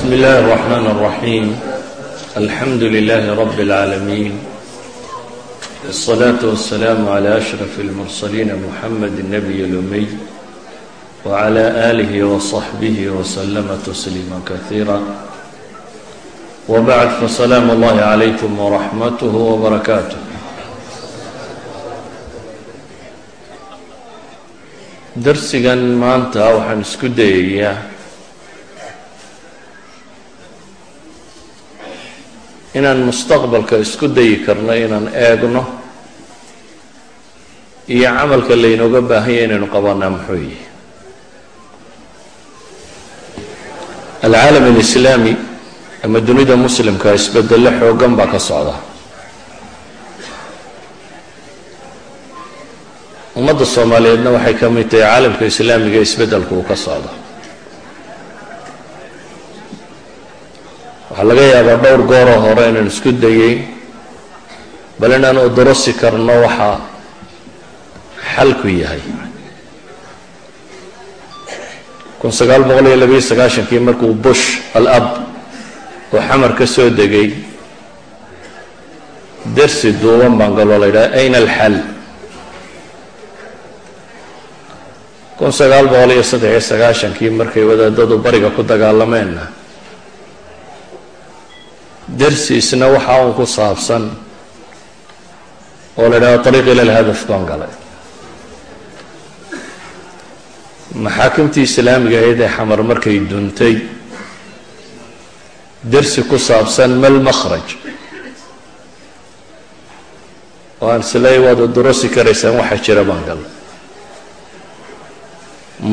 بسم الله الرحمن الرحيم الحمد لله رب العالمين الصلاة والسلام على أشرف المرسلين محمد النبي الأمي وعلى آله وصحبه وسلم تسليما كثيرا وبعد فسلام الله عليكم ورحمته وبركاته darsigan maanta waxaan isku dayayaa inaan mustaqbalka isku dayi karno inaan eegno iyo camalka laynooga baahanya inaynu qabanaa muxuu yihi alcaalam alislaami ama dunida muslimka isbedelo xoogan baa ka socda. Ummadda soomaaliyeedna waxay ka mid tahay caalamka islaamiga isbeddelku uu ka socdo waxaa laga yaabaa dhowr gooroo hore inaan isku dayay. Bal inaan udarasi karno waxa xalku yahay. Kun sagaal boqol iyo labayo sagaashankii markuu bush al ab oo xamar ka soo degay dersi duuban baan galoo la yidhaha ayna alxal? Kun sagaal boqol iyo saddex iyo sagaashankii markay wadaadadu bariga ku dagaalameenna dersi isna waxa uun ku saabsan oo la idhaha ariiq ila lhadaf baan galay. Maxaakimtii islaamiga ahayd ee xamar markay duntay dersi ku saabsan mal makhraj. Oo aan isleey waad udurosi karaysaan waxa jira baan galay.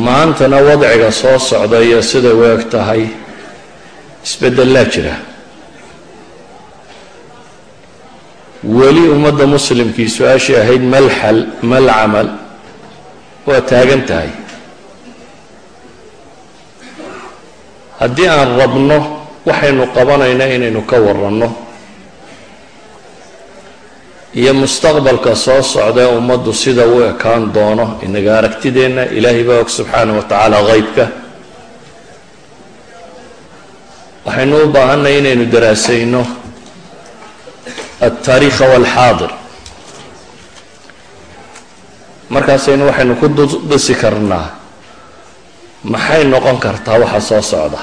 Maantana wadciga soo socda iyo siday u eg tahay isbedelaa jira weli ummadda muslimkii su'aashii ahayd mal xal mal camal waa taagan tahay. Haddii aan rabno waxaynu qabanayna inaynu ka waranno iyo mustaqbalka soo socda ee ummaddu sida u ekaan doono inaga aragtideenna ilaahay baa og subxaana wa tacaala qeybka waxaynu u baahanay inaynu daraasayno altaariikha walxaadir markaasaynu waxaynu ku dhisi karnaa maxay noqon kartaa waxa soo socda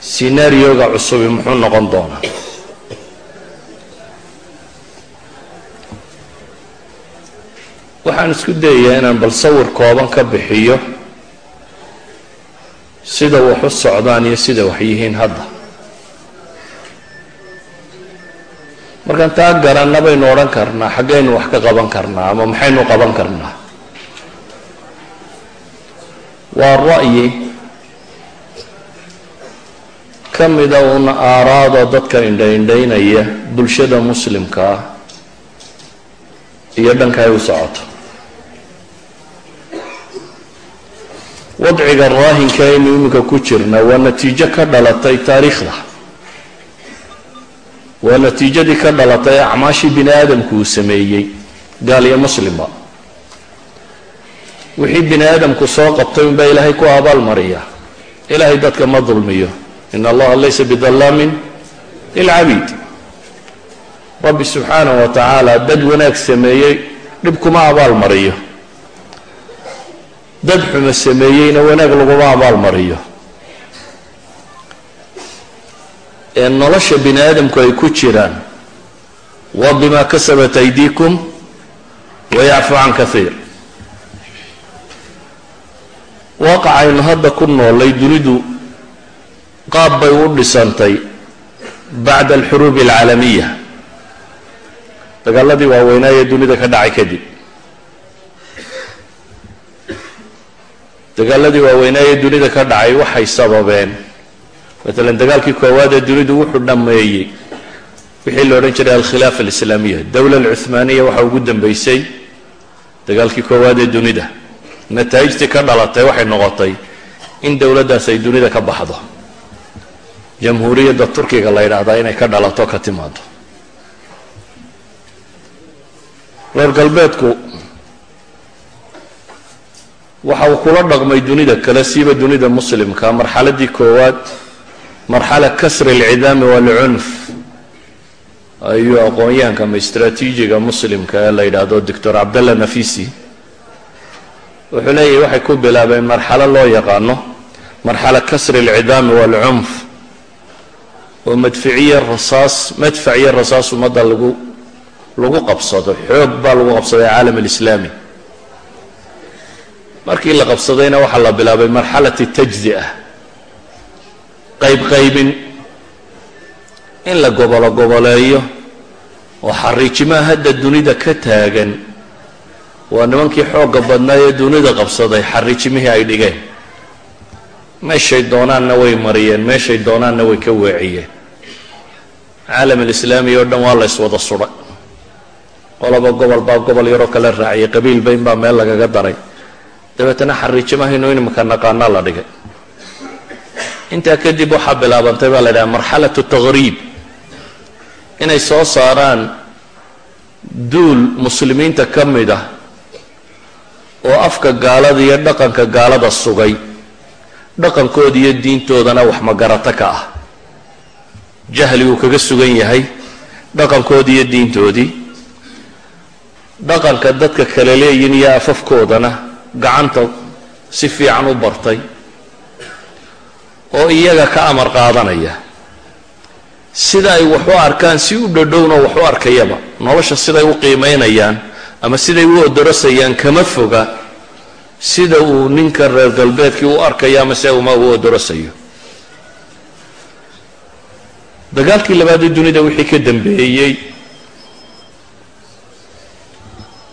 sinaarioga cusubi muxuu noqon doonaa waxaan isku dayayaa inaan bal sawir kooban ka bixiyo sida wax u socdaan iyo sida wax yihiin hadda markaan taa garanna baynu odhan karnaa xaggaynu wax ka qaban karnaa ama maxaynu qaban karnaa? Waa ra'yi ka mida uun aaraadoo dadka indha-indhaynaya bulshada muslimka ah iyo dhanka ay u socoto. Wadciga raahinka aynu iminka ku jirna waa natiijo ka dhalatay taariikhda waa natiijadii ka dhalatay acmaashii bini aadamku uu sameeyey gaal iyo muslimba wixii bini aadamku soo qabtay unbaa ilaahay ku abaalmariya ilaahay dadka ma dulmiyo. In allaha laysa bidallaamin lilcabiid. Rabbi subxaanahu wa tacaala dad wanaag sameeyey dhib kuma abaalmariyo dad xumo sameeyeyna wanaag laguma abaalmariyo ee nolosha bini aadamku ay ku jiraan waa bimaa kasabat aydiikum wayacfu can kaiir waaqacaynu hadda ku noolay dunidu qaab bay u dhisantay bacda alxuruubi alcaalamiya. Dagaaladii waaweynaaye dunida ka dhacay kadib. Dagaaladii waaweynaaye dunida ka dhacay waxay sababeen maalan dagaalkii koowaad ee dunidu wuxuu dhammeeyey. Wixii la odhan jiray alkhilaafa alislaamiya dowla alcuhmaaniya waxaa ugu dambeysay dagaalkii koowaad ee dunida. Nataa'ijtii ka dhalatay waxay noqotay in dowladdaas ay dunida ka baxdo. Jamhuuriyadda turkiga la yidhaahdaa inay ka dhalato ka timaado. Reer galbeedku waxa uu kula dhaqmay dunida kale siiba dunida muslimka. Marxaladii koowaad marxala kasri alcidaami waalcunf ayuu aqoon-yahanka ama istraatiijiga muslimka ee la yidhaahdo doctor cabdalla nafisi. Wuxuu leeyahy waxay ku bilaabeen marxalo loo yaqaano marxala kasri alcidaami waalcunf oo madficiyo rasaas madfac iyo rasaas ummadda lagu lagu qabsado xoog baa lagu qabsaday caalam alislaami. Markii la qabsadayna waxaa la bilaabay marxalati tajzi'a qaybqaybin. In la gobolo goboleeyo oo xariijimaha hadda dunida ka taagan waa nimankii xoogga badnaa ee dunida qabsaday xariijimihii ay dhigeen. Meeshay doonaanna way mariyeen meeshay doonaanna way ka weeciyeen caalam alislaami oo dhan waa la yswada sudhay qoloba gobol baa gobol yaroo kale raaciyay qabiil bayn baa meel lagaga daray. Dabeetana xariijimahaynu inimaka naqaana la dhigay intaa kadib waxaa bilaabantay baa la yidhaha marxalatu taqriib inay soo saaraan duul muslimiinta ka mid ah oo afka gaalada iyo dhaqanka gaalada sugay. Dhaqankooda iyo diintoodana wax magarato ka ah. Jahli uu kaga sugan yahay dhaqankoodii iyo diintoodii dhaqanka dadka kale leeyihiin iyo afafkoodana gacanta si fiican u bartay oo iyaga ka amar qaadanaya. Sida ay wax u arkaan si u dhadhowna wax u arkayaba. Nolosha siday u qiimaynayaan ama siday u odorosayaan kama foga. Sida uu ninka reer galbeedkii u arkayo ama se uma u odorosayo dagaalkii labaadee dunida wixii ka dambeeyey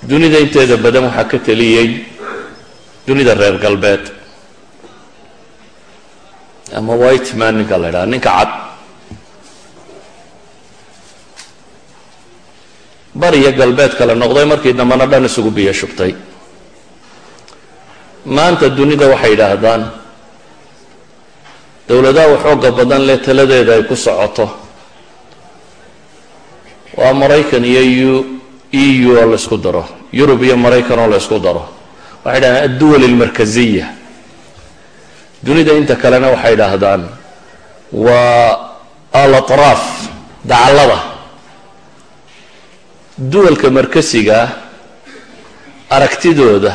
dunida inteeda badan waxaa ka teliyey dunida reer galbeed ama whiteman ninka la ydhaha ninka cad. Bariya galbeed kale noqday markii dambena dhan isugu biyo shubtay. Maanta dunida waxay yidhaahdaan dowladaha waxooga badan leh taladeeda ay ku socoto. Waa maraykan iyo u e u oo la ysku daro yurub iyo maraykan oo la ysku daro. Waxay yidhahdaan adduwal almarkaziya dunida inta kalena waxay idhaahdaan waa alatraaf dacallada. Duwalka markasigaa aragtidooda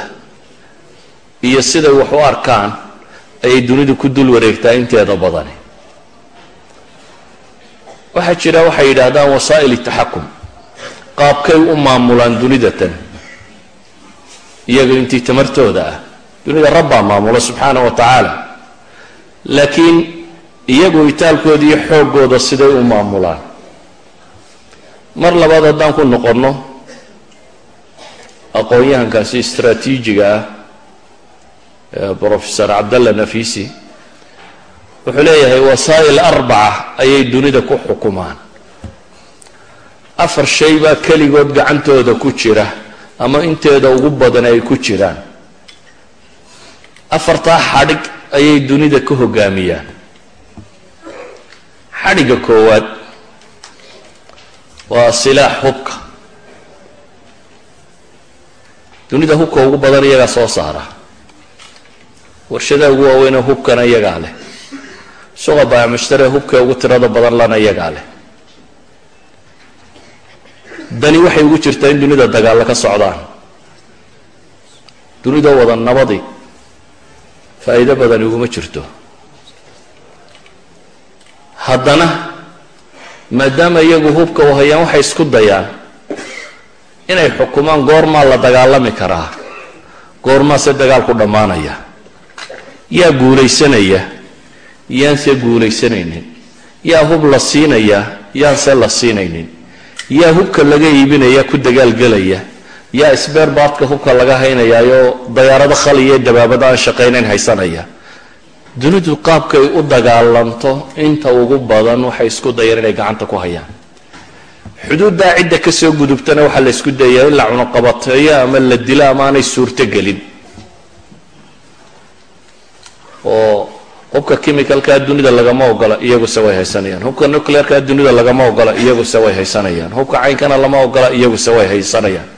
iyo siday wax u arkaan ayay dunidu ku dul wareegtaa inteeda badani. Waxaa jira waxay yidhaahdaan wasaa'il taxakum qaabkay u maamulaan dunidatan iyaga intii tamartooda ah. Dunida rabbaa maamula subxaana wa tacaala laakiin iyagu itaalkooda iyo xooggooda siday u maamulaan. Mar labaad haddaan ku noqonno aqoon-yahankaasi istraatiijiga ah brofesor cabdalla nafisi wuxuu leeyahay wasaa'il arbaca ayay dunida ku xukumaan. Afar shay baa keligood gacantooda ku jira ama inteeda ugu badan ay ku jiraan. Afartaa xadhig ayay dunida ka hogaamiyaan. Xadhigga koowaad waa silaax hubka. Dunida hubka ugu badan iyagaa soo saara. Warshadaha ugu waaweynee hubkana iyagaa leh. Suqa baac mushtare hubka ugu tirada badan lana iyagaa leh. Dani waxay ugu jirtaa in dunida dagaallo ka socdaan. Dunida wada nabadi faa'iido badani uguma jirto. Haddana maadaama iyagu hubka u hayaan waxay isku dayaan inay xukumaan goormaa la dagaalami karaa goormaase dagaalku dhammaanaya yaa guulaysanaya yaanse guulaysanaynin yaa hub la siinaya yaanse la siinaynin yaa hubka laga iibinaya ku dagaalgelaya yaa isbeer baadka hubka laga haynayaayoo dayaarado khali iyo dabaabada aan shaqaynayn haysanaya. Dunidu qaabkay u dagaalanto inta ugu badan waxay isku dayeen inay gacanta ku hayaan. Xuduuddaa cidda ka soo gudubtana waxaa la isku dayaa in la cunuqabateeyo ama la dilo ama aanay suurtogelin oo hubka chemicalkaa dunida lagama ogola iyaguse way haysanayaan. Hubka nuclearkaa dunida lagama ogola iyaguse way haysanayaan. Hubka caynkana lama ogola iyaguse way haysanayaan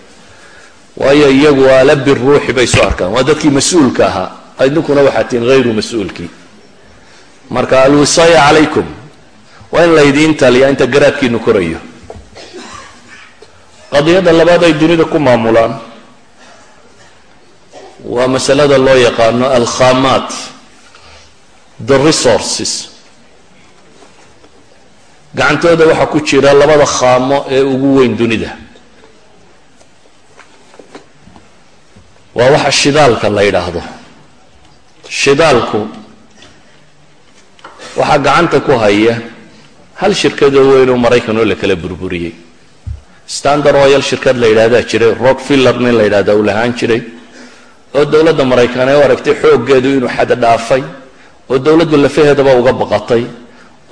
waayo iyagu aala biruuxi bay soo arkaan. Waa dadkii mas'uulka ahaa. Idinkuna waxaa tihin hayru mas'uulkii marka alwisaaya calaykum waa in laydiin taliyaa inta garaadkiinu korayo. Qadiyadda labaad ay dunida ku maamulaan. Waa masalada loo yaqaano alkhamaat the resources. Gacantooda waxaa ku jira labada khaamo ee ugu weyn dunida waa waxa shidaalka la yidhaahdo. Shidaalku waxaa gacanta ku haya hal shirkadoo weyn oo maraykan oo la kala burburiyey. Standard oil shirkad la yidhahdaa jiray rockfiller nin la yidhahda uu lahaan jiray. Oo dowladda maraykan ee u aragtay xooggeedu inuu xad dhaafay oo dowladdu lafaheedaba uga baqatay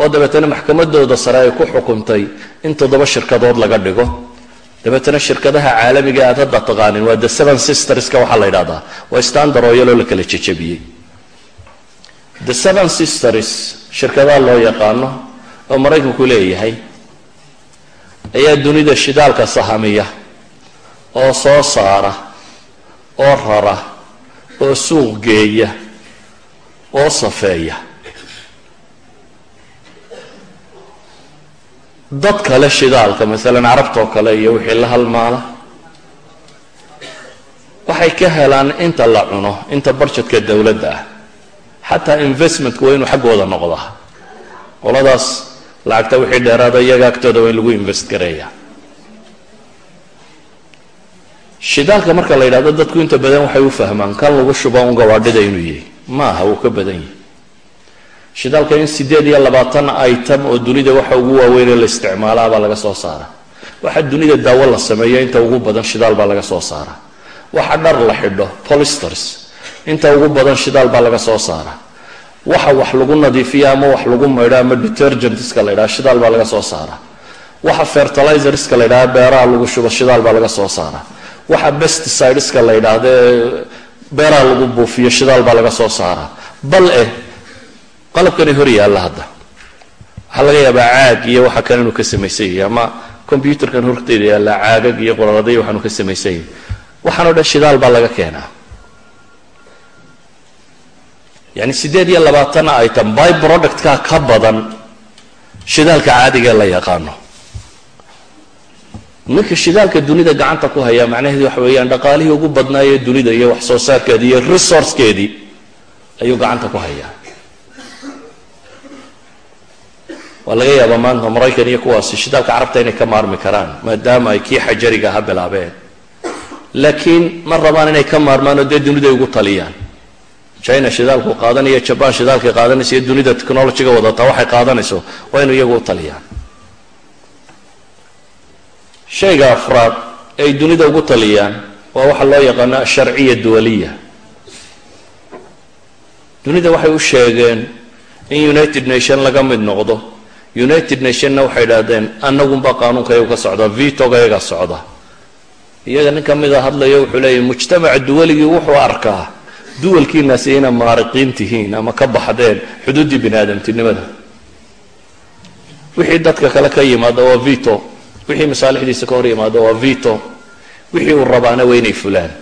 oo dabeetana maxkamadooda sare ay ku xukuntay in toddoba shirkadood laga dhigo dabeetana shirkadaha caalamiga aad hadda taqaanin waa the seven sisterska waxaa la yidhahdaa waa standard oo la kala jejabiyey the seven sisters shirkadaha loo yaqaano oo maraykanku leeyahay ayaa dunida shidaalka sahamiya oo soo saara oo rara oo suuq geeya oo safeeya dad kale shidaalka masalan carabtoo kale iyo wixii la halmaala waxay ka helaan inta la cuno inta barjedka dowladda ah. Xataa investmentku waa inuu xaggooda noqdaa. Qoladaas lacagta wixii dheeraada iyaga agtooda waa in lagu invest gareeya shidaalka marka la yidhahdo dadku inta badan waxay u fahmaan kan lagu shuba un gawaadhida inuu yahay ma aha wuu ka badan yahay shidaalka in siddeed iyo labaatan item oo dunida waxa ugu waaweyn ee la isticmaalaa baa laga soo saara waxa dunida daawo la sameeyo inta ugu badan shidaal baa laga soo saara waxa dhar la xidho polisters inta ugu badan shidaal baa laga soo saara waxa wax lagu nadiifiyo ama wax lagu maydho ama detergentska la ydhaha shidaal baa laga soo saara waxa fertilizerska la ydhaha beeraha lagu shubo shidaal baa laga soo saara waxa besticideska la yidhaahdo ee beeraha lagu buufiyo shidaal baa laga soo saara bal eh qalabkani hor yaalla hadda. Waxaa laga yaabaa caag iyo waxa kale inuu ka samaysan yahay ama combyuterkan horteeda yaalla caagag iyo qoraraday waxaanu ka samaysan yahay. O dhan shidaal baa laga keenaa. Yani siddeed iyo labaatan item by productka ka badan shidaalka caadiga ee la yaqaano. Ninka shidaalka dunida gacanta ku hayaa macnaheedu waxa weeyaan dhaqaalihii ugu badnaayee dunida iyo wax soo saarkeedii iyo resourcekeedii ayuu gacanta ku hayaa waa laga yaabaa maanta maraykan iyo kuwaasi shidaalka carabta inay ka maarmi karaan maadaama ay kii xajariga ha bilaabeen. Laakiin ma rabaan inay ka maarmaan oo dee duniday ugu taliyaan. China shidaalku qaadanaya jaban shidaalkay qaadanaysa iyo dunida technologyga wadataa waxay qaadanayso waa inu iyagu u taliyaan. Shayga afraad ay dunida ugu taliyaan waa waxa loo yaqaano asharciya duwaliya. Dunida waxay u sheegeen in united nation laga mid noqdo united nationna waxay idhaahdeen anagunba qaanuunka iyagu ka socda vitoga iyaga socda. Iyaga nin ka mida hadlayo wuxuu leeyahy mujtamaca duwaligii wuxuu arkaa duwalkiinaasi inay maariqiin tihiin ama ka baxdeen xuduuddii bini aadamtinimada wixii dadka kale ka yimaada waa vito wixii masaalixdiisa ka hor yimaada waa vito wixii uu rabaana waa inay fulaan.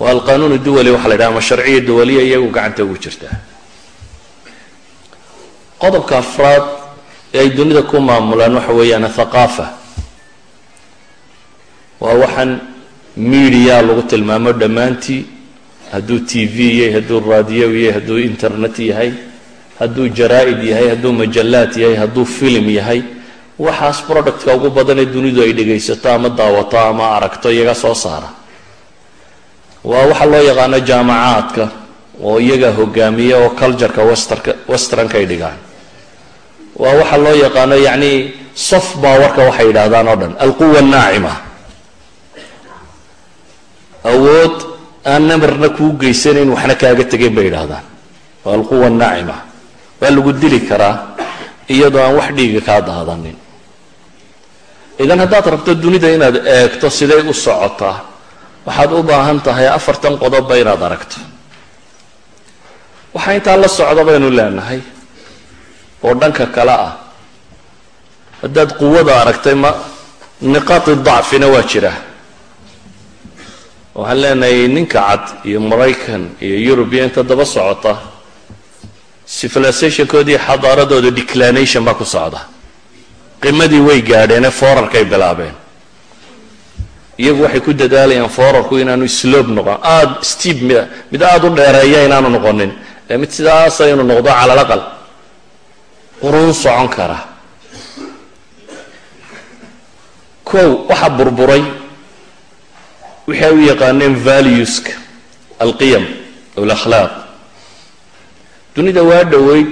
Waa alqanuun duwali waxa la yidhaha ama sharciya duwaliya iyagu gacanta ugu jirtaa qodobka afraad ee ay dunida ku maamulaan waxa weeyaan athaqaafa waa waxaan media lagu tilmaamo dhammaantii. Hadduu t v yahay hadduu raadiyo yahay hadduu internet yahay hadduu jaraa-id yahay hadduu majallaad yahay hadduu film yahay waxaas productka ugu badan ee dunidu ay dhegaysato ama daawato ama aragto iyaga soo saara. Waa waxa loo yaqaano jaamacaadka oo iyaga hogaamiya oo cultureka westerka westernka ay dhigaan waa waxa loo yaqaano yacni soft powerka waxay yidhaahdaan oo dhan. Alquwa naacima. Awood aan namarna kuu geysanayn waxna kaaga tegayn bay yidhaahdaan. Waa alquwa naacima. Waa lagu dili karaa iyadoo aan wax dhiiga kaa daadanin. Idan haddaad rabto dunida inaad eegto siday u socotaa waxaad u baahan tahay afartan qodobba inaad aragto. Waxaa intaa la socda baynu leenahay oo dhanka kale ah. Haddaad quwada aragtay ma niqaati dacfina waa jira. Waxaan leenahay ninka cad iyo maraykan iyo yurubiya inta daba socota civilizationkoodii xadaaradooda declination baa ku socda. Qimadii way gaadheenee foorarkay bilaabeen. Iyagu waxay ku dadaalayaan foorarku inaanu slob noqon aada steep mid aada u dheereeya inaanu noqonin. Ee mid sidaasa inuu noqdo cala laqal quruun socon kara. Kow waxaa burburay waxay u yaqaaneen valueska alqiyam o alakhlaaq. Dunida waa dhoweyd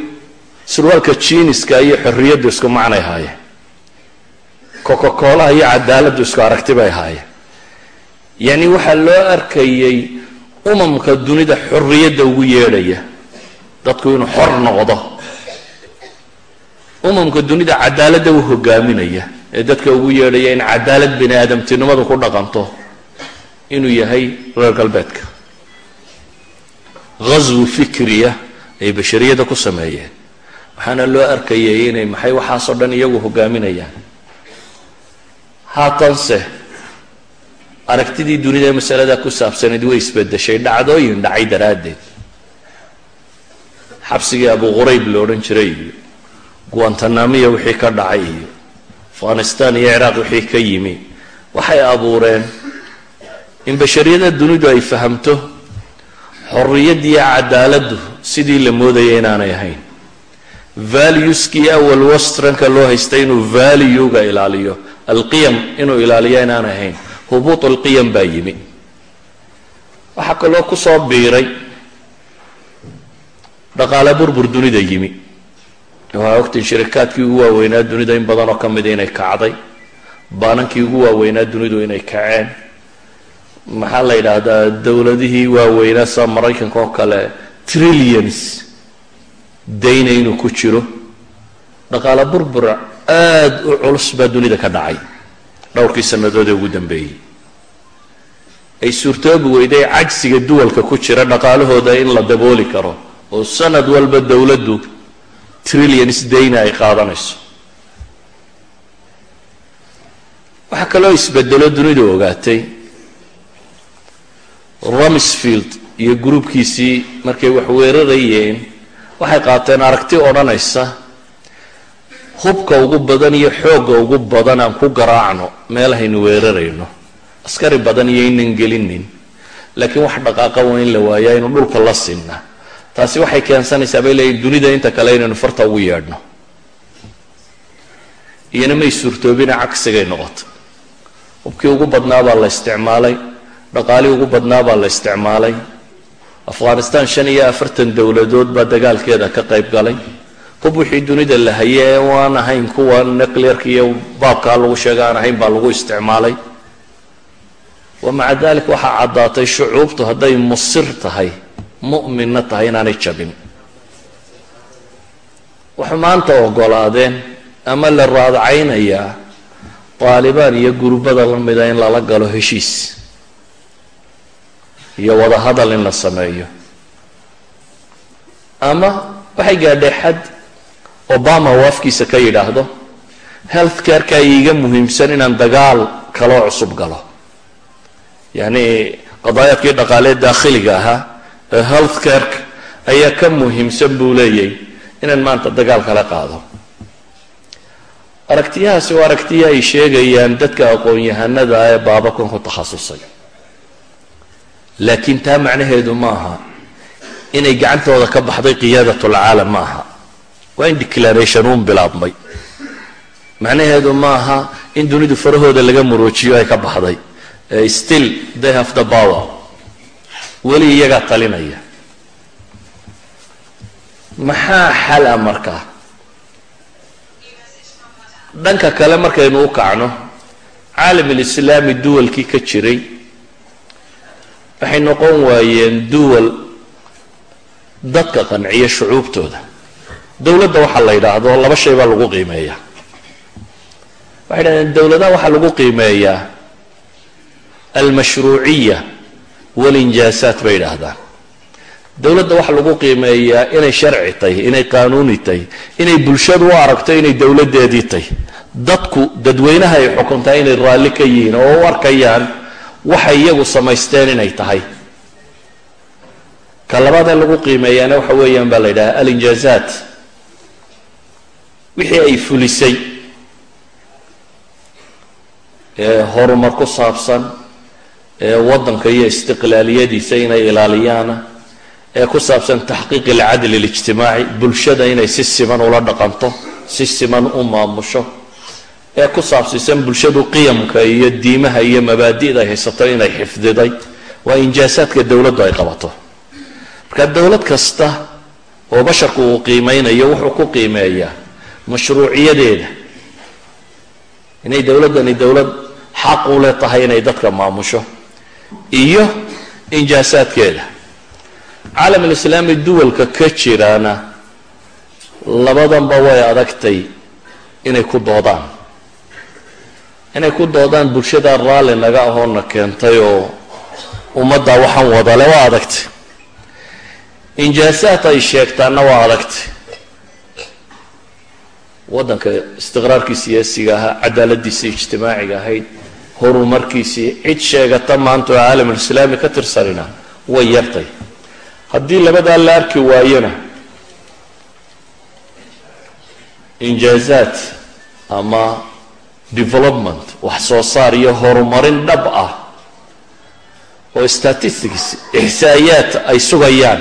surwaalka jiiniska iyo xorriyaddu isku macnay haayeen coca-coolaha iyo cadaaladdu isku aragti bay haayeen yacni waxaa loo arkayay umamka dunida xorriyadda ugu yeedhaya dadku inuu xor noqdo umamka dunida cadaaladda u hogaaminaya ee dadka ugu yeedhaya in cadaalad bini aadamtinimadu ku dhaqanto inuu yahay reer galbeedka. Ghaswi fikriya ay bashariyadda ku sameeyeen. Waxaana loo arkayay inay maxay waxaasoo dhan iyagu hogaaminayaan. Haatanse aragtidii dunida ee masalada ku saabsanayd way isbedeshay dhacdooyin dhacay daraaddeed. Xabsigii abu qurayb la odhan jiray iyo guantanamiya wixii ka dhacay iyo afghanistan iyo ciraaq wixii ka yimi. Waxay abuureen in bashariyada dunidu ay fahamto xorriyaddiiyo cadaaladdu sidii la moodayay inaanay ahayn. Valueskii awal westranka loo haystay inuu valuega ilaaliyo alqiyam inuu ilaaliyo inaanay ahayn hubuut alqiyam baa yimi. Waxaa kaloo ku soo biiray dhaqaale burbur dunida yimi waxaa ogtiin shirikaadkii ugu waaweynaa dunida in badan oo ka mida inay kacday baanankii ugu waaweynaa dunidu inay kaceen. Maxaa la yidhaahdaa? Dowladihii waaweynaa sida maraykanka oo kale trillions dayna inuu ku jiro. Dhaqaale burbur aada u culus baa dunida ka dhacay dhowrkii sannadood ee ugu dambeeyey. Ay suurtoobi weyday cajsiga duwalka ku jira dhaqaalahooda in la dabooli karo oo sanad walba dowladdu trillions dayna ay qaadanayso. Waxaa kaloo isbedelo dunidu ogaatay. Rumsfield iyo gruubkiisii markay wax weerarayeen waxay qaateen aragti odhanaysa hubka ugu badan iyo xoogga ugu badan aan ku garaacno meelahaynu weerarayno. Askari badan iyo inan gelinin laakiin wax dhaqaaqa waa in la waayaa inu dhulka la sinna taasi waxay keensanaysaa bay leeyiin dunida inta kale inaynu farta ugu yeedhno. Iyana may suurtoobina cagsigay noqoto hubkii ugu badnaa baa la isticmaalay dhaqaalii ugu badnaa baa la isticmaalay. Afghanistan shan iyo afartan dowladood baa dagaalkeeda ka qayb galay. Hub wixii dunida la haye ee aan ahayn kuwa nuclearka iyo baabkaa lagu sheega aan ahayn baa lagu isticmaalay. Wa maca dalik waxaa caddaatay shucuubtu hadday musir tahay mu'minna tahay inaanay jabin. Waxay maanta ogolaadeen ama la raadcaynayaa taalibaan iyo gurubada la mida in lala galo heshiis iyo wada hadal in la sameeyo. Ama waxay gaadhay xad obama uu afkiisa ka yidhaahdo health careka iiga muhiimsan inaan dagaal kaloo cusub galo. Yacni qadaayaadkii dhaqaalee daakhiliga ahaa health careka ayaa ka muhiimsan buu leeyay inaan maanta dagaal kala qaado. Aragtiyahaasi waa aragtiya ay sheegayaan dadka aqoon-yahanada ee baabakan ku takhasusay. Laakiin taa macnaheedu maaha inay gacantooda ka baxday qiyaadatulcaalam ma aha. Waa in declaration uun bilaabmay. Macnaheedu maaha in dunidu farahooda laga muroojiyo ay ka baxday. Still they have the power weli iyagaa talinaya. Maxaa xal a markaa dhanka kale markaynu u kacno caalam alislaami duwalkii ka jiray waxay noqon waayeen duwal dadka qanciya shucuubtooda. Dowladda waxaa la yidhaahdo laba shay baa lagu qiimeeyaa. Waxay dhahdeen dowladaha waxaa lagu qiimeeyaa almashruuciya walinjaasaat bay yidhaahdaan. Dowladda waxaa lagu qiimeeyaa inay sharci tahy inay qaanuuni tahy inay bulshadu u aragto inay dowladdeedii tahy dadku dadweynaha ay xukuntaa inay raalli ka yihiin oo u arkayaan waxay iyagu samaysteen inay tahay. Ka labaad ee lagu qiimeeyaana waxa weeyaan baa la yidhaha alinjaazaat wixii ay fulisay ee horumar ku saabsan ee waddanka iyo istiqlaaliyadiisa inay ilaaliyaana ee ku saabsan taxqiiq alcadli اlijtimaaci bulshada inay si siman ula dhaqanto si siman u maamusho ee ku saabsiisan bulshadu qiyamka iyo diimaha iyo mabaadi'da ay haysato inay xifdiday waa injaasaadka dowladdu ay qabato. Marka dowlad kasta oo basharku uu qiimeynayo wuxuu ku qiimeeyaa mashruuciyadeeda. Inay dowladdani dowlad xaq u le tahay inay dadka maamusho iyo injaasaadkeeda. Caalam alislaami duwalka ka jiraana labadanba way adagtay inay ku doodaan. Inay ku doodaan bulshada raalli naga ahoona keentay oo ummaddaa waxaan wadale waa adagtay. Injaasaad ay sheegtaanna waa adagtay. Waddanka istiqraarkii siyaasiga ahaa cadaaladiisii ijtimaaciga ahayd horumarkiisii cid sheegata maanta oo caalamulislaami ka tirsanina way yartay. Haddii labadaa la arki waayona injaazaat ama development wax soo saar iyo horumarin dhab ah oo statistics ixsaayaad ay sugayaan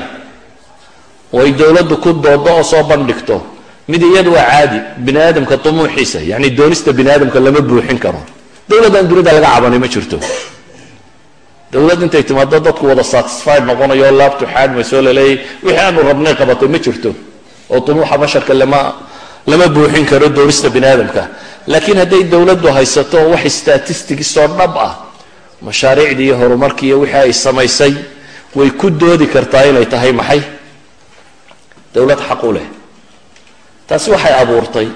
oo ay dowladdu ku doodo oo soo bandhigto mid iyadu waa caadi bini aadamka tumuuxiisa yacni doonista bini aadamka lama buuxin karo dowladdan dunida laga cabanay ma jirto. Dowladd intay timaado dadku wada satisfied noqonayo laabtu xaadmayso laleeyay wixii aanu rabnay qabatay ma jirto. Oo tumuuxa basharka lama lama buuxin karo doonista bini aadamka laakiin hadday dowladdu haysato wax statistics oo dhab ah mashaariicdii iyo horumarkii iyo wixii ay samaysay way ku doodi kartaa inay tahay maxay? Dowlad xaq u leh. Taasi waxay abuurtay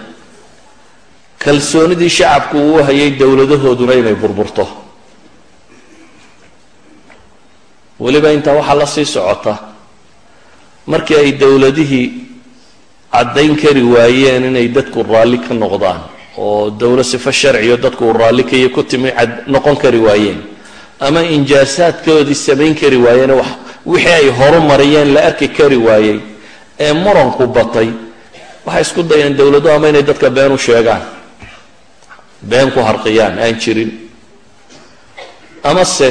kalsoonidii shacabku uu hayay dowladahooduna inay burburto. Weliba intaa waxaa la sii socota markii ay dowladihii caddayn kari waayeen inay dadku raalli ka noqdaan oo dowlo sifo sharciyo dadku raalli kaiyo ku timi noqon kari waayeen ama injaasaadkoodii samayn kari waayeen wixii ay horu mariyeen la arki kari waayey ee muranku batay waxay isku dayeen dowladu ama inay dadka been u sheegaan been ku harqiyaan aan jirin. Amase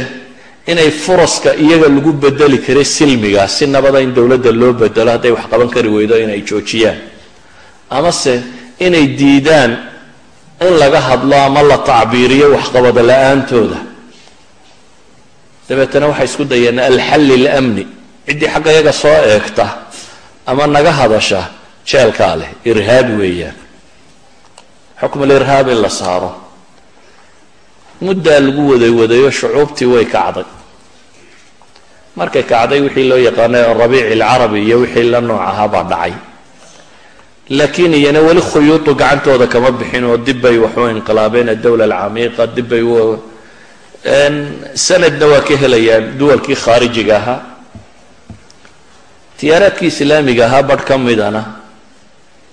inay furaska iyaga lagu bedeli karay silmiga si nabada in dowladda loo bedelo hadday wax qaban kari weydo inay joojiyaan. Amase inay diidaan in laga hadlo ama la tacbiiriyo waxqabado la'aantooda. Dabeetana waxay isku dayeen alxalli lamni ciddii xagga iyaga soo eegta ama naga hadasha jeelkaa leh irhaabi weeyaan xukmul irhaab in la saaro. Muddaa lagu waday wadayo shucuubtii way kacday. Markay kacday wixii loo yaqaanay rabiici alcarabi iyo wixii la nooc ahaa baa dhacay. Laakiin iyana weli khuyuudu gacantooda kama bixin oo dib bay waxu inqilaabeen adowla alcamiiqa dib bay sanadna waa ka helayaan duwalkii khaarijiga ahaa. Tiyaaraadkii islaamiga ahaa badh ka midana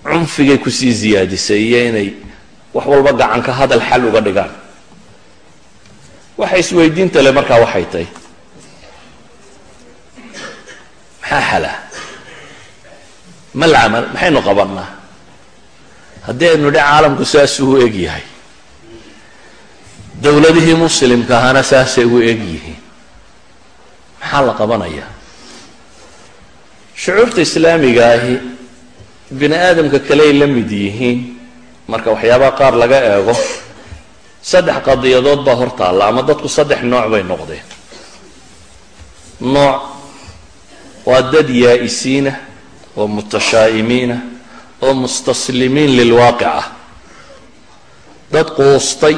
cunfigay ku sii ziyaadisay iyo inay wax walba gacanka hadal xal uga dhigaan. Waxa isweydiinta le markaa waxay tahay maxaa xala? Mal camal maxaynu qabanaa haddii aynu idhi caalamku saasuu u eg yahay. Dowladihii muslimka ahana saasay u eg yihiin. Maxaa la qabanayaa shucuurta islaamiga ahi bini aadamka kaleay la mid yihiin marka waxyaabaha qaar laga eego saddex qadiyadood baa hor taalla ama dadku saddex nooc bay noqdeen. Nooc waa dad yaa-isiina oo mutashaa'imiina oo mustaslimiin lilwaaqic ah. Dad quustay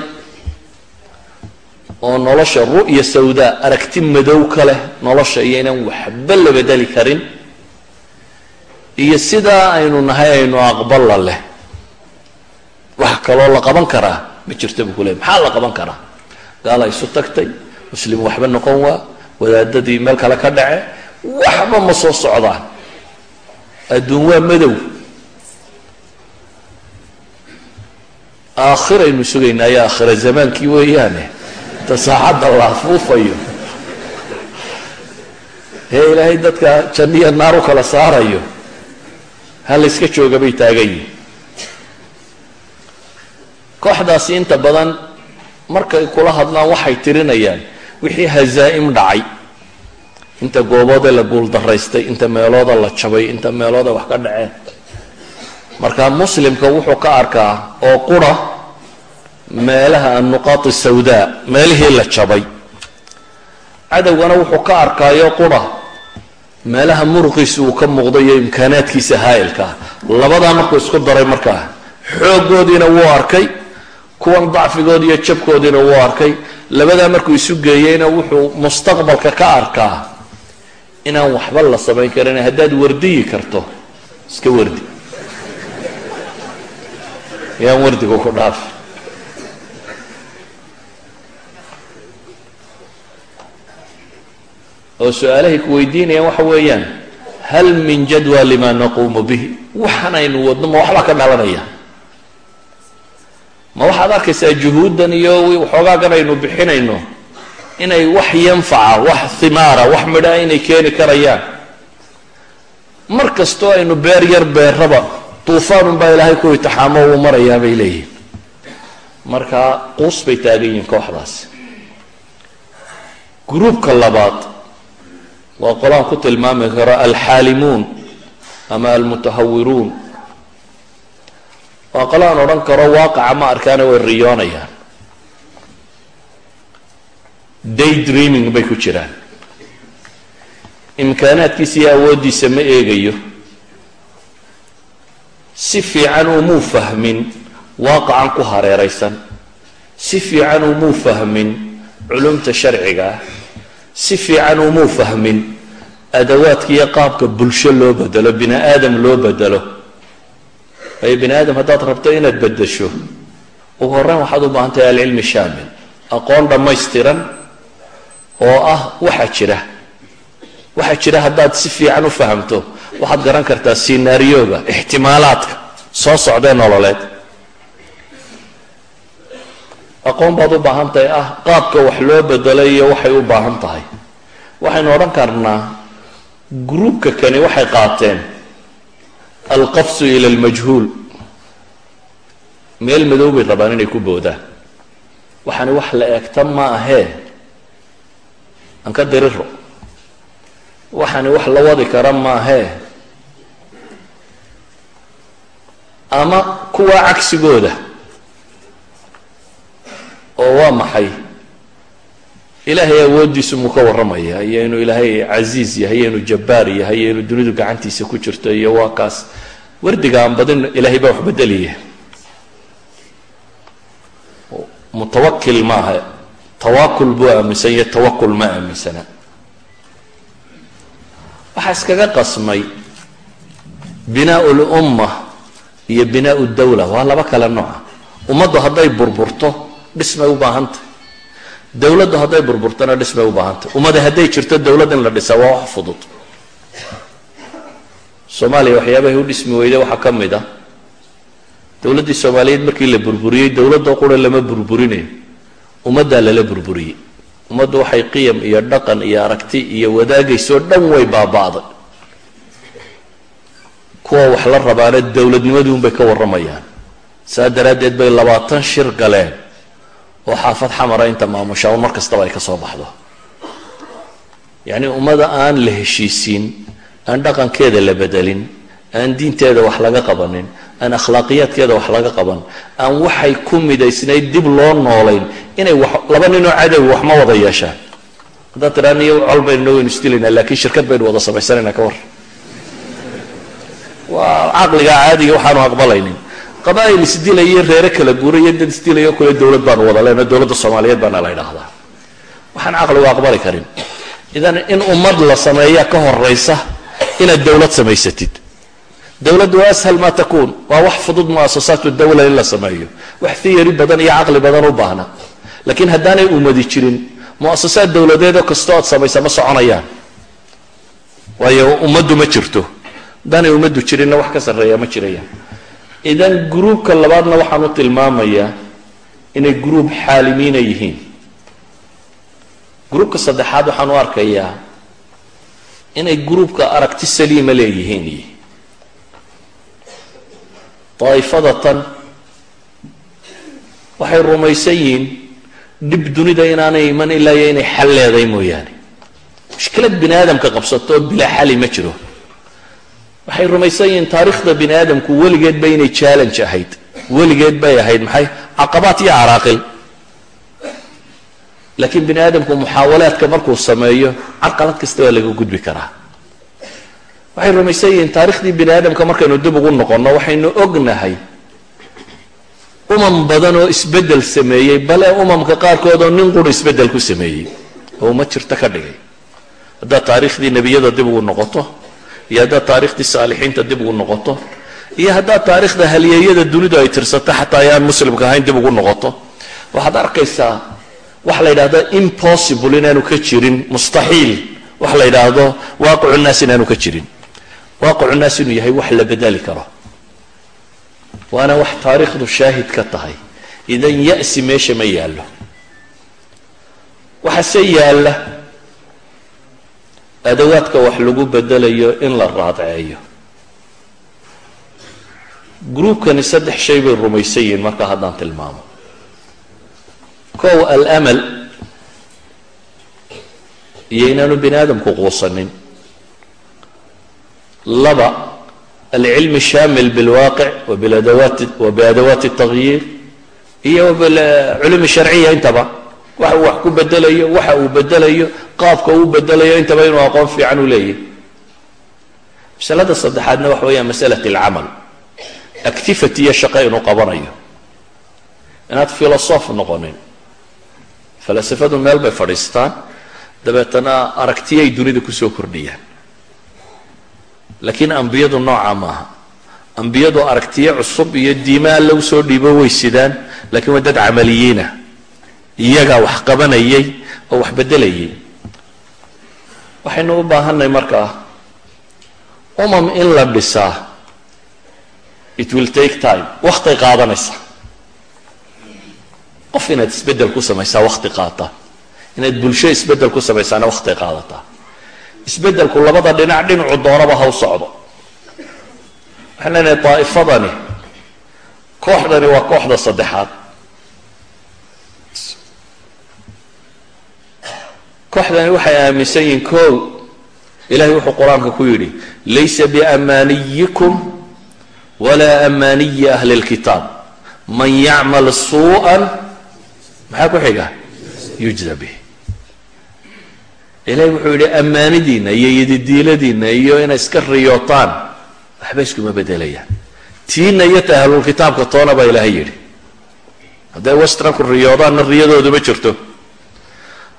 oo nolosha ru'ya sawdaa aragti madow ka leh nolosha iyo inaan waxba la bedeli karin iyo sidaa aynu nahay aynu aqballa leh wax kaloo la qaban karaa ma jirta buu ku leey maxaa la qaban karaa? Gaala isu tagtay muslim waxba noqon waa wadaadadii meel kale ka dhace waxba ma soo socdaan. Adduun waa madow. Aakhiraynu sugaynaa ayo aakhira zamaankii weeyaane. Ta saacadda la afuufayo ee ilaahay dadka janniya naar u kala saarayo. Ha la yska jooga bay taagan yihiin kooxdaasi inta badan markay kula hadlaan waxay tirinayaan wixii hazaa'im dhacay. Inta gooboodee la guuldaraystay inta meelooda la jabay inta meelooda wax ka dhaceen. Marka muslimka wuxuu ka arkaa oo qura meelaha annuqaati sawdaa meelihii la jabay. Cadowgana wuxuu ka arkaayo qura. Meelaha muruqiisa uu ka muuqdo iyo imkaanaadkiisa haa'ilka ah. Labadaa markuu isku daray markaa xooggoodiina wuu arkay kuwan dacfigoodi iyo jabkoodiina wuu arkay. Labadaa markuu isu geeyeyna wuxuu mustaqbalka ka arkaa inaan waxba la samayn karin haddaad wardiyi karto iska wardi. Yaan wardigu ku dhaaf. Oo su'aalahay ku weydiinayaan waxa weeyaan hal min jadwa lima naquumu bihi? Waxaan aynu wadno ma waxbaa ka dhalanaya ma waxaad arkaysaa juhuuddan iyo waxoogaagan aynu bixinayno inay wax yanfaca wax himaara wax midhaa inay keeni karayaan. Mar kastoo aynu beer yar beerraba duufaanun baa ilaahay ku itixaamo uu marayaa bay leeyihiin marka quus bay taagan yihiin kooxdaasi gruubka labaad waa qolaan ku tilmaami karo alxaalimuun ama almutahawiruun waa qolaan odhan karo waaqaca ma arkaana way riyoonayaan. Day dreaming bay ku jiraan. Imkaanaadkiisa iyo awooddiisa ma eegayo. Si fiican umuu fahmin waaqacan ku hareeraysan. Si fiican umuu fahmin culumta sharciga. Ah si fiican umuu fahmin adawaadka iyo qaabka bulsho loo bedelo bini aadam loo bedelo waayo bini aadam haddaad rabto inaad bedesho ugu horreyn waxaad u baahan tahay alcilmi shaamil aqoon dhammaystiran oo ah waxa jira waxa jira haddaad si fiican u fahamto waxaad garan kartaa sinaariyoga ixtimaalaadka soo socdee nololeed aqoon baad u baahan tahay ah qaabka wax loo bedelo iyo waxay u baahan tahay waxaynu odhan karnaa gruubka kani waxay qaateen alqafsu ila almajhuul meel madow bay rabaan inay ku boodaan. Waxaani wax la eegta ma ahee. Aan ka diriro waxaani wax la wadi kara maahee ama kuwaa cagsigooda. Oo waa maxay ilaahay awooddiisu muu ka warramaya? Iyo inuu ilaahay casiiz yahay iyo inuu jabbaar yahay iyo inuu dunidu gacantiisa ku jirto iyo waa kaas. Wardiga aan badin ilaahay baa wax bedeliya mutawakil maaha tawakul buu aaminsan yahe tawakul ma aaminsana. Waxaa iskaga qasmay binaau lumma iyo binaau dawla waa laba kale nooca ummaddu hadday burburto dhismay u baahantah dowladdu hadday burburtona dhismay u baahantah ummada hadday jirto dowlad in la dhisaa waa wax fudud. Soomaaliya waxyaabahay u dhismi weyday waxaa ka mid ah dowladdii soomaaliyeed markii la burburiyey dowladoo qura lama burburinayo. Ummaddaa lala burburiyey. Ummaddu waxay qiyam iyo dhaqan iyo aragti iyo wadaagaysoo dhan way baaba'day. Kuwa wax la rabaana dowladnimaduunbay ka warramayaan. Saa daraaddeed bay labaatan shir galeen oo xaafad xamara inta maamusha un mar kastaba ay ka soo baxdo. Yacni ummada aan la heshiisiin aan dhaqankeeda la bedelin aan diinteeda wax laga qabanin aan akhlaaqiyaadkeeda wax laga qaban aan waxay ku midaysnayd dib loo noolayn inay wax laba ninoo cadowi wax ma wada yeeshaan. Haddaad tiraa niyo col baynu waynu isdilaynaa laakiin shirkad baynu wada samaysanaynaa ka war. Waa caqliga caadiga waxaanu aqbalaynin qabaa'il isdilaya reere kala guuraya dad isdilaya o kale dowlad baanu wada leenahay dowladda soomaaliyeed baana la ydhaahdaa waxaan caqligu aqbali karin. Idan in ummad la sameeya ka horaysa inaad dowlad samaysatid. Dowladdu waa ashal maa takuun waa wax fudud muasasaatu dawla in la sameeyo. Wax thiyari badan iyo caqli badan u baahna. Laakiin haddaanay ummadi jirin muasasaad dowladeedoo kastoo aad samaysa ma soconayaan. Waayo ummaddu ma jirto. Haddaanay ummaddu jirinna wax ka sarreeya ma jirayaan idan gruubka labaadna waxaan u tilmaamayaa inay gruub xaalimiina yihiin. Gruubka saddexaad waxaan u arkayaa inay gruubka aragti saliima leeyihiin. Iyo daa'ifada tan waxay rumaysan yihiin dhib dunida inaanay iman ilaa iyo inay xal leedahay mooyaane. Mushkilad bini aadamka qabsato oo bilaa xali ma jiro waxay rumaysan yihiin taariikhda bini aadamku weligeedba inay challenge ahayd. Weligeed bay ahayd maxay? Caqabaat iyo caraaqil. Laakiin bini aadamku muxaawalaadka markuu sameeyo carqalad kasta waa laga gudbi karaa. Waxay rumaysan yihiin taarikhdii bini aadamka markaynu dib ugu noqonno waxaynu ognahay umam badan oo isbeddel sameeyey bale umamka qaarkood oo nin qura isbeddel ku sameeyey. Oo uma jirto ka dhigay. Haddaad taariikhdii nebiyada dib ugu noqoto iyo haddaad taariikhdii saalixiinta dib ugu noqoto iyo haddaad taariikhda halyeeyada dunidu ay tirsato xataa ayaan muslimka ahayn dib ugu noqoto. Waxaad arkaysaa waxa la yidhahdo impossible inaanu ka jirin mustaxiil. Waxa la yidhaahdo waaqicu nnaas inaanu ka jirin. Waaqicu nnaas inuu yahay wax la bedeli karo. Waana wax taariikhdu shaahid ka tahay. Idan ya'si meesha ma yaallo. Waxase yaalla adawaadka wax lagu bedelayo in la raadceeyo gruubkani saddex shay bay rumaysan yihiin marka haddaan tilmaamo kow alamal iyo inaanu bini aadamku quusanin laba alcilm الshamil bاlwaqic wa biadawaati التagyiir iyo culum sharciya intaba waxa uu wax ku bedelayo waxa uu bedelayo qaabka uu bedelayo intaba inuu aqoon fiican u leeyahy masalada saddexaadna waxa weeya masalaة اlcamal activity iyo shaqo inuu qabanayo. Inaad filosof noqonin. Falasafadu meel bay fadhiistaan. Dabeetana aragtiyay dunida ku soo kordhiyaan. Laakiin ambiyadu nooca maaha ambiyadu aragtiyo cusub iyo diime alle u soo dhiibo way sidaan lakiin waa dad camaliyiinah iyagaa wax qabanayay oo wax beddelayay waxaynu u baahanay markaa umam in la dhisaa it will take time. Waktay qaadanaysa. Qof inaad isbeddel ku samaysaa wakti qaata. Inaad bulsho isbeddel ku samaysaana waktay qaadataa isbeddelku labada dhinac dhinacu doonaba ha u socdo. Waxaan leenahay daa'ifadani kooxdani waa kooxda saddexaad kooxdani waxay aaminsan yihiin kow ilahay wuxuu qur'aanka ku yidhi laysa biamaniyikum walaa amaniyi ahli اlkitaab man yacmal suuءa maxaa ku xiga? Yujza bih ilahay wuxuu yidhi ammaanidiinna iyo yadidiiladiinna iyo inay iska riyootaan waxba iskuma bedelayaan. Tiina iyo ta ahlulkitaabka toona baa ilaahay yidhi. Hadday westranku riyoodaanna riyadoodu ma jirto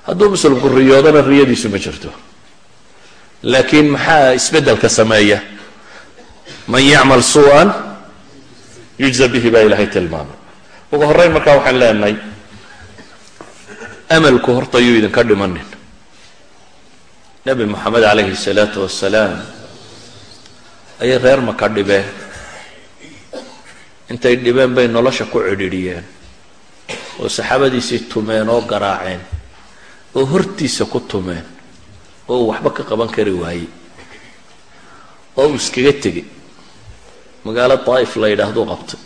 hadduu muslimku riyoodana riyadiisu ma jirto. Laakiin maxaa isbeddelka sameeya? Man yacmal suu'an yujza bihi baa ilaahay tilmaamay. Ugu horreyn markaa waxaan leenahay amalku horta yuu idinka dhimanin nebi moxamed calayhi salaatu wasalaam ayay reer maka dhibeen. Intay dhibeen bay nolosha ku cidhidhiyeen oo saxaabadiisii tumeen oo garaaceen oo hortiisa ku tumeen oo uu waxba ka qaban kari waayey oo uu iskaga tegey. Magaalo daa'if la yidhaahduu qabtay.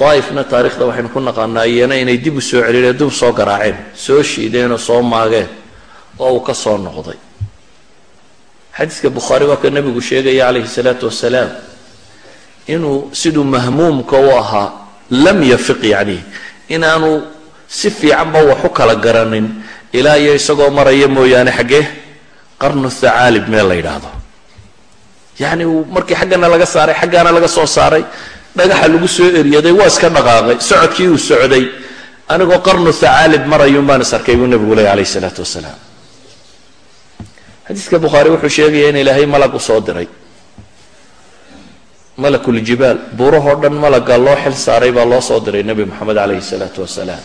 Daa'ifna taarikhda waxaynu ku naqaanaa iyana inay dib u soo celiyeen dib soo garaaceen soo shiideen oo soo maageen oo uu ka soo noqday. Xadiiska bukhaari waa ka nebigu sheegaya calayhi salaatu wasalaam inuu siduu mahmuumka u ahaa lam yafiq yacni inaanu si fiicanba wax u kala garanin ilaa iyo isagoo maraya mooyaane xaggee qarnu thacaalib meel la yidhaahdo. Yacni markii xaggana laga saaray xaggaana laga soo saaray dhagaxa lagu soo eryaday waa iska dhaqaaqay socodkii uu socday. Anigoo qarnu thacaalib marayun baan is arkay buu nebigu ley alayh isalaatu wasalaam. Xadiiska bukhaari wuxuu sheegaya in ilaahay malag u soo diray. Malakuljibaal buurahoo dhan malaga loo xil saaray baa loo soo diray nebi moxamed calayhi salaatu wasalaam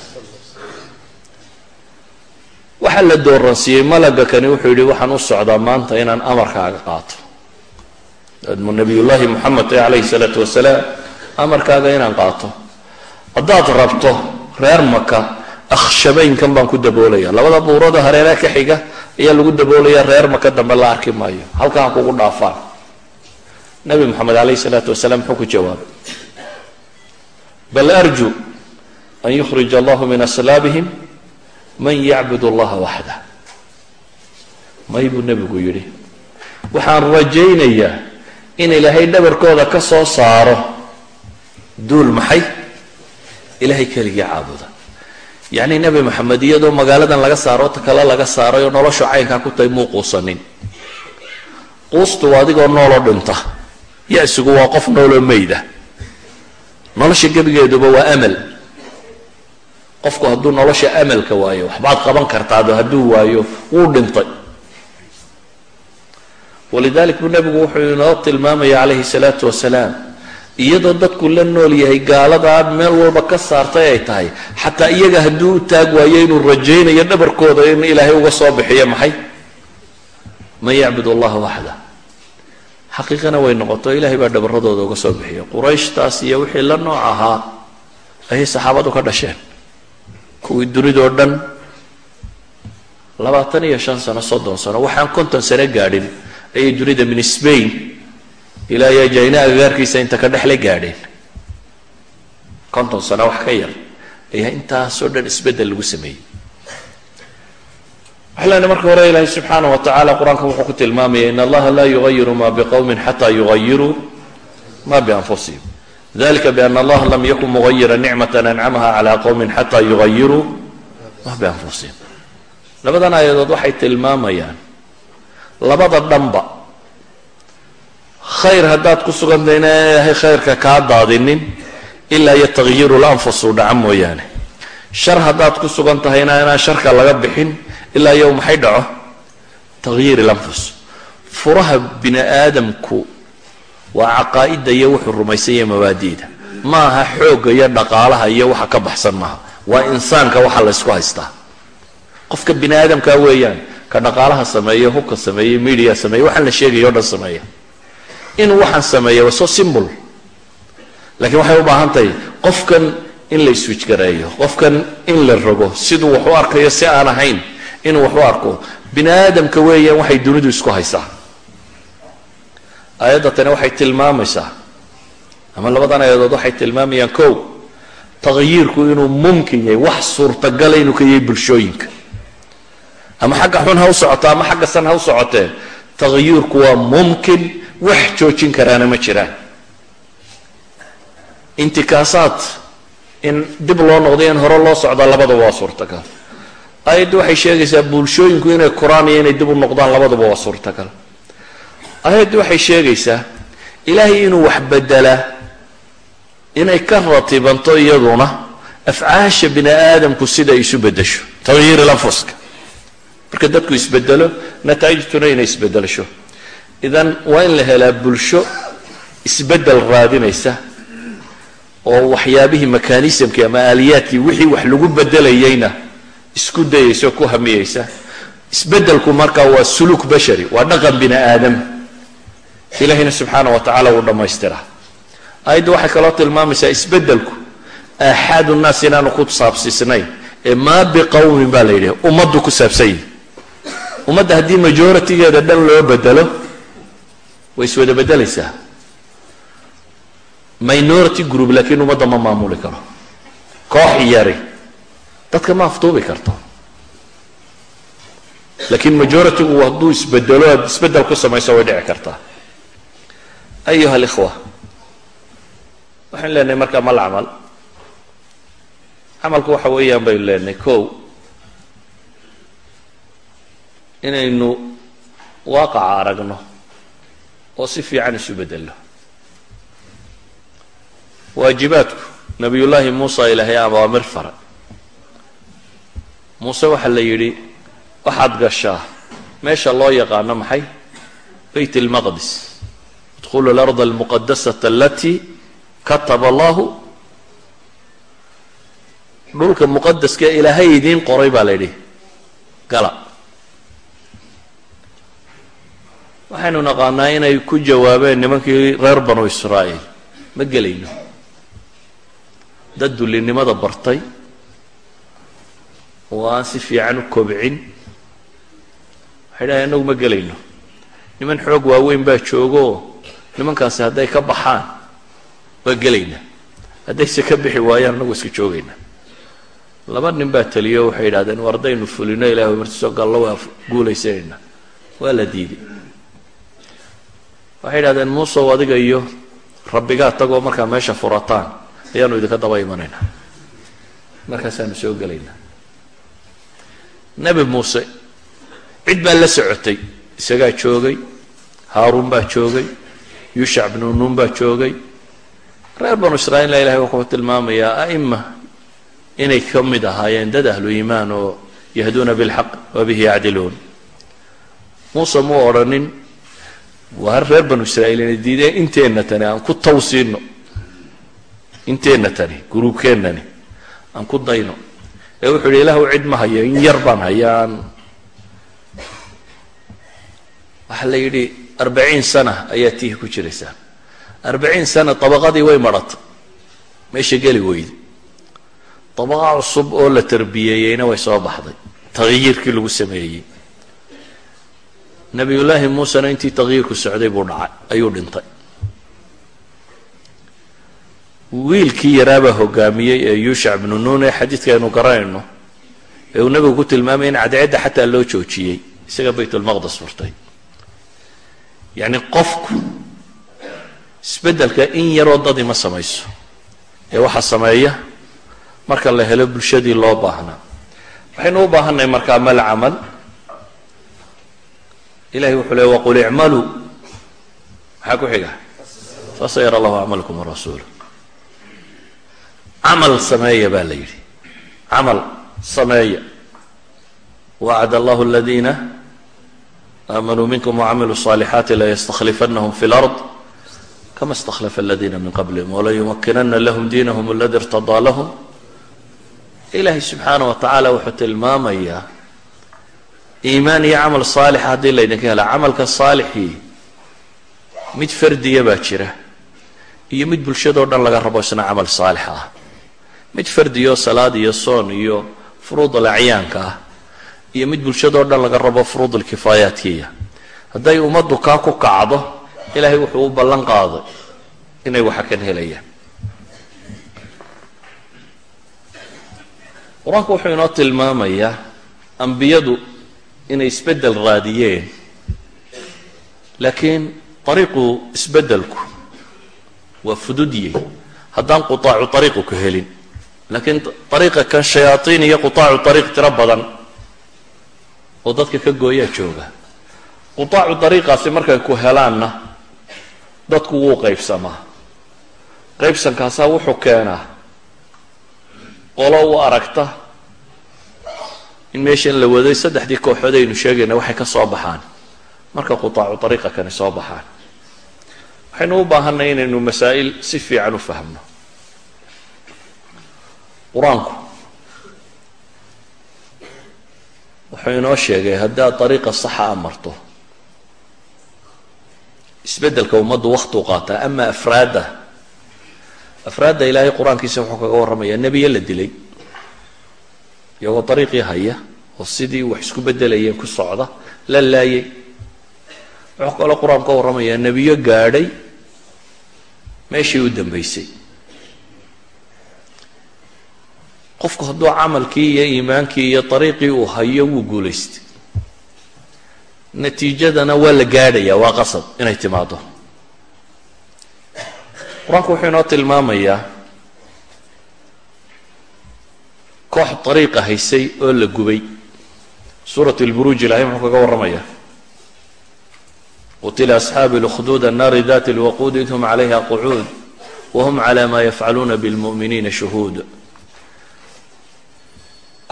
waxaa la dooransiiyey malaga kani wuxuu yidhi waxaan u socdaa maanta inaan amarkaaga qaato. Nabiyullaahi moxamed ee calayhi salaatu wasalaam amarkaaga inaan qaato. Haddaad rabto reer maka akhshabaynkan baan ku daboolaya labada buurooda hareeraha ka xiga ayaa lagu daboolaya reer maka dambe la arki maayo. Halkaa ha kugu dhaafaan. Nabi moxamed alayh isalaatu wasalaam muxuu ku jawaabay bal arju an yukhrij allahu min aslaabihim man yacbud allaha waxda may buu nebigu yidhi waxaan rajaynayaa in ilaahay dhabarkooda ka soo saaro. Duul maxay? Ilaahay keligii caabuda. Yacni nebi moxamed iyadoo magaaladan laga saaro ta kale laga saaray oo noloshu caynkaa ku tahay muu quusanin. Quustu adigoo nooloo dhinta. Ya-sigu waa qof nooloo meyda nolosha gebigeeduba waa amal qofku hadduu nolosha amalka waayo waxbaad qaban kartaado hadduu waayo wuu dhintay. Walidalik buu nebigu wuxuu inoo tilmaamaya calayhi salaatu wasalaam iyadoo dadku la nool yahay gaalada aad meel walba ka saartay ay tahay xataa iyaga hadduu u taag waayo inuu rajaynayo dhabarkooda in ilaahay uga soo bixiyo maxay? Man yacbud allaha waxda. Xaqiiqana way noqoto ilahay baa dhabaradooda uga soo bixiya qurayshtaas iyo wixii la nooc ahaa ayay saxaabadu ka dhasheen kuwii dunidoo dhan labaatan iyo shan sano soddon sano waxaan konton sano gaadhin ayay dunida min spain. Ilaa iyo jayna agagaarkiisa inta ka dhexle gaadheen konton sano wax ka yar ayaa intaasoo dhan isbeddel lagu sameeyey. Waxay lena marka hore ilaahay subxaana wa tacala qur'aanka wuxuu ku tilmaamaya in allaha laa yugayiru ma biqowmin xata yugayiruu ma bianfusihim dalika biana allaha lam yakun mugayira nicmata ancamaha cala qowmin xata yugayiruu ma bianfusihim labadan aayadood waxay tilmaamayaan labada dhanba khayr haddaad ku sugantay ina ilaahay khayrka kaa daadinin ilaa iyo takyiru lanfus uu dhaco mooyaane shar haddaad ku sugan tahayna inaan sharka laga bixin ilaa iyo maxay dhaco takyiir lanfus furaha bini aadamku waa caqaa'ida iyo wuxuu rumaysan yahay mabaadi'da ma aha xoogga iyo dhaqaalaha iyo waxa ka baxsan maaha. Waa insaanka waxa la ysku haystaa. Qofka bini aadamka weeyaan ka dhaqaalaha sameeya hubka sameeya media sameeya waxaan la sheegaya o dhan sameeya. Inuu waxaan sameeya waa so simbol. Lakiin waxay u baahan tahay qofkan in la iswijgareeyo qofkan in la rogo siduu wax u arkayo si aan ahayn inuu wax u arko. Bini aadamka weeyaan waxay dunidu isku haysaa aayadda tani waxay tilmaamaysaa. Ama labadan aayadood waxay tilmaamayaan kow takyiirku inuu mumkin yahay wax suurtagala inuu ka yahay bulshooyinka. Ama xagga xun ha u socoto ama xagga san ha u socotee takyiirku waa mumkin wax joojin karaana ma jiraan. Intikaasaad in dib loo noqdo in hore loo socdaa labadaba waa suurtagal. Aayaddu waxay sheegaysaa bulshooyinku inay koraan iyo inay dib u noqdaan labaduba waa suurtagal aayaddu waxay sheegaysaa ilaahay inuu wax bedelaa inay ka ratibanto iyaduna afcaasha bini aadamku sida isu bedesho takyiiri lanfuska. Marka dadku isbedelo nataa'ijtuna inay isbedelasho idan waa in la helaa bulsho isbeddel raadinaysa oo waxyaabihii mekanismkii ama aaliyaadkii wixii wax lagu bedelayeyna isku dayaysa oo ku hamiyeysa isbedelku markaa waa suluuk bashari waa dhaqan bini aadam ilahina subxaana wa tacala wuu dhammaystiraa aayadda waxay kaloo tilmaamaysaa isbedelku aaxaadu nnaas inaanu ku saabsiisnayn ee maa biqowmin baa la yidhi ummaddu ku saabsan yihi ummadda haddii majoritigeeda dhan loo bedelo way iswada bedelaysaa minority group laakiin ummadda ma maamuli karo. Koox yari. Dadka ma afduubi karto. Laakiin majoritygu hadduu isbedelo aad isbeddel ku samayso way dhici kartaa ayuha alikhwa waxaynu leenahay markaa mal camal camalku waxa weeyaan baynu leenahay kow inaynu waaqaca aragno oo si fiican isu bedelno waajibaadku nabiyullaahi muusa ilaahay awaamir faray muuse waxaa la yidhi waxaad gashaa meesha loo yaqaano maxay bayt اlmaqdis idkhulu اlard almuqadasata alatii kataba allahu dhulka muqadaska ilaahay idiin qoray baa la yidhi gala waxaynu naqaanaa inay ku jawaabeen nimankii reer banu israa'iil ma gelayno dad dullinimada bartay oo aan si fiican u kobcin waxay dhahay annagu ma gelayno niman xoog waaweyn baa joogooo nimankaasi hadday ka baxaan waa gelaynaa haddayse ka bixi waayaan annagu iska joogaynaa laba nin baa teliyo waxay yidhahdeen war haddaynu fulino ilahay martiisoo gallo waa guulaysanayna. Waa la diiday waxay yidhahdeen muusow adiga iyo rabbigaa tagoo markaa meesha furataan ayaanu idinka daba imanaynaa markaasaanu soo gelaynaa nebi muuse cid baa la socotay isagaa joogay haaruun baa joogay yuushac bnu nuun baa joogay. Reer banu israa'iilla ilahay wuxuu tilmaamayaa a'ima inay ka mid ahaayeen dad ahlu iimaan oo yahduuna bilxaq wa bihi yacdiluun. Muuse muu odhanin waa reer banu israa'iil inay diideen inteenna tani aan ku tawsiino inteenna tani guruubkeennani aan ku dayno. Ee wuxuu yidhi ilaahu cid ma hayo in yar baan hayaan. Waxaa la yidhi arbaciin sana ayaa tiihi ku jiraysaa arbaciin sana dabaqadii way madhatay meesha geli weyde dabaqa cusub oo la tarbiyeeyeyna way soo baxday. Tagyiirkii lagu sameeyey. Nabiyullaahi muusena intii tagyiirku socday buu dhacay. Ayuu dhintay. Wiilkii yaraabaa hogaamiyey ee yuushac bnu nuun ee xadiidka aynu garanayno ee uu nebigu ku tilmaamay in cadceedda xataa loo joojiyey isaga baytulmaqdes furtay yacni qofku isbeddelka in yaroo dadii ma samayso ee waxaa sameeya marka la helo bulshadii loo baahnaa. Waxaynu u baahannahay markaa mal camal. Ilahay wuxuu leey waqul icmaluu maxaa ku xiga? Fasayara allahu acmalakum warasuulu camal sameeya baa la yidhi. Camal sameeya. Wacd allahu aladiina aamanuu minkum wacamiluu الصaalixaati layastaklifanahum fi اlard kama اstakhlafa aladiina min qablihim walayumakinana lahum diinahum aladi irtadaa lahum ilaahay subxaana wa tacaala wuxuu tilmaamayaa iimaan iyo camal saalixa haddii laydinka hela camalka saalixii mid fardiya baa jira iyo mid bulshadao dhan laga rabo isna camal saalix ah mid fardiyo salaad iyo soon iyo furuud alacyaanka ah iyo mid bulshadao dhan laga rabo furuud alkifaayaatkiya hadday ummaddu kaa ku kacdo ilaahay wuxuu u ballan qaaday inay waxa kan helayaan. Qur'aanku wuxuu inoo tilmaamayaa ambiyadu inay isbeddel raadiyeen laakiin ariiqu isbeddelku waa fududyey. Haddaan qutaacu ariiqu ka helin laakiin ariiqa kan shayaatiin iyo qutaacu ariiq tiro badan oo dadka ka gooyaa jooga. Qutaacu ariiqaasi markay ku helaanna dadku wuu qaybsamaa. Qaybsankaasaa wuxuu keenaa qolo u aragta in meeshan la waday saddexdii kooxood aynu sheegayna waxay ka soo baxaan. Marka qutaacu ariiqa kani soo baxaan. Waxaynu u baahanay inaynu masaa'il si fiican u fahmno qur'aanku wuxuu inoo sheegay haddaad ariiqa saxa a marto isbeddelka ummaddu waktuu qaataa. Ama afraadda afraadda ilaahay qur'aankiisa wuxuu kaga warramayaa nebiye la dilay. Iyagoo dariiqii haya oo sidii wax isku beddelayeen ku socda la laayay. Wuxuu kaloo qur'aanku ka warramayaa nebiyo gaadhay meeshii u dambaysay qofku hadduu camalkii iyo iimaankii iyo dariiqii uu hayo wuu guulaystay natiijadana waa la gaadhayaa waa qasab inay timaado qur'aanku wuxuu inoo tilmaamayaa koox dariiqa haysay oo la gubay. Suurat lburuuj ilahay muxuu kaga warramaya? Qutila asxaabu lkhduud annaari dati lwaquud id hum calayha qucuud wahum cala ma yafcaluuna bilmu'miniina shuhuud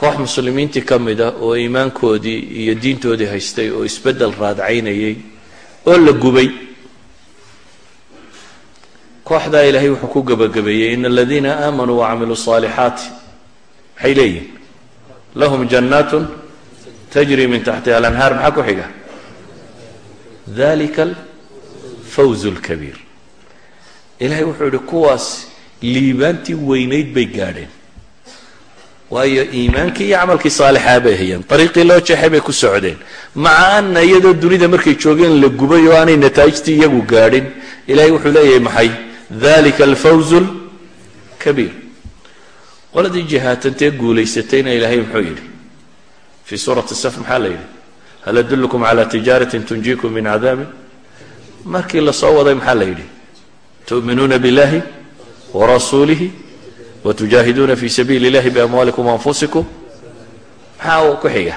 koox muslimiintii ka mid ah oo iimaankoodii iyo diintoodii haystay oo isbeddel raadcaynayay oo la gubay. Kooxdaa ilaahay wuxuu ku gebagabeeyey in aladiina aamanuu wacamiluu saalixaati maxay leeyihiin lahum jannaatu tajri min taxtiha alanhaar. Maxaa ku xiga? Dalika alfawzu lkabiir ilaahay wuxuu yihi kuwaas liibaantii weynayd bay gaadheen waayo iimaankii iyo camalkii saalixaa bay hayeen. Dariiqii loo jeexay bay ku socdeen. Maca ana iyadoo dunida markay joogeen la gubay oo aanay nataa'ijtii iyagu gaadhin. Ilahay wuxuu leeyahay maxay? Dalika alfawz lkabiir qoladii jihaatantee guulaysatayna ilaahay muxuu yidhi fii suurati saf maxaa la yidhi? Hal adullukum cala tijaaratin tunjiikum min cadaabin? Markii la soo waday maxaa la yidhi? Tu'minuuna biاllahi warasuulihi watujaahiduuna fi sabiili اllahi biamwaalikum waanfusikum maxaa ku xiga.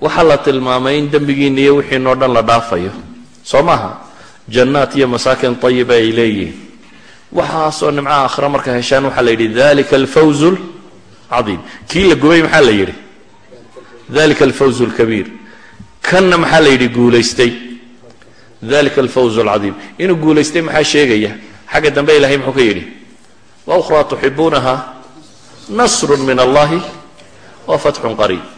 Waxaa la tilmaamay in dembigiina iyo wixiinoo dhan la dhaafayo. Soo maaha? Jannaat iyo masaakin ayiba ay leeyihiin. Waxaasoo nimcaha akhre marka heshaan waxaa la yidhi dalika alfawz lcadiim kii la gubay maxaa la yidhi? Dalika alfawz lkabiir kanna maxaa la yidhi guulaystay. Dalika alfawz alcadiim inuu guulaystay maxaa sheegaya xagga dambe ilahay muxuu ka yidhi wa ukhraa tuxibuunaha nasru min allahi wa fatxun qariib.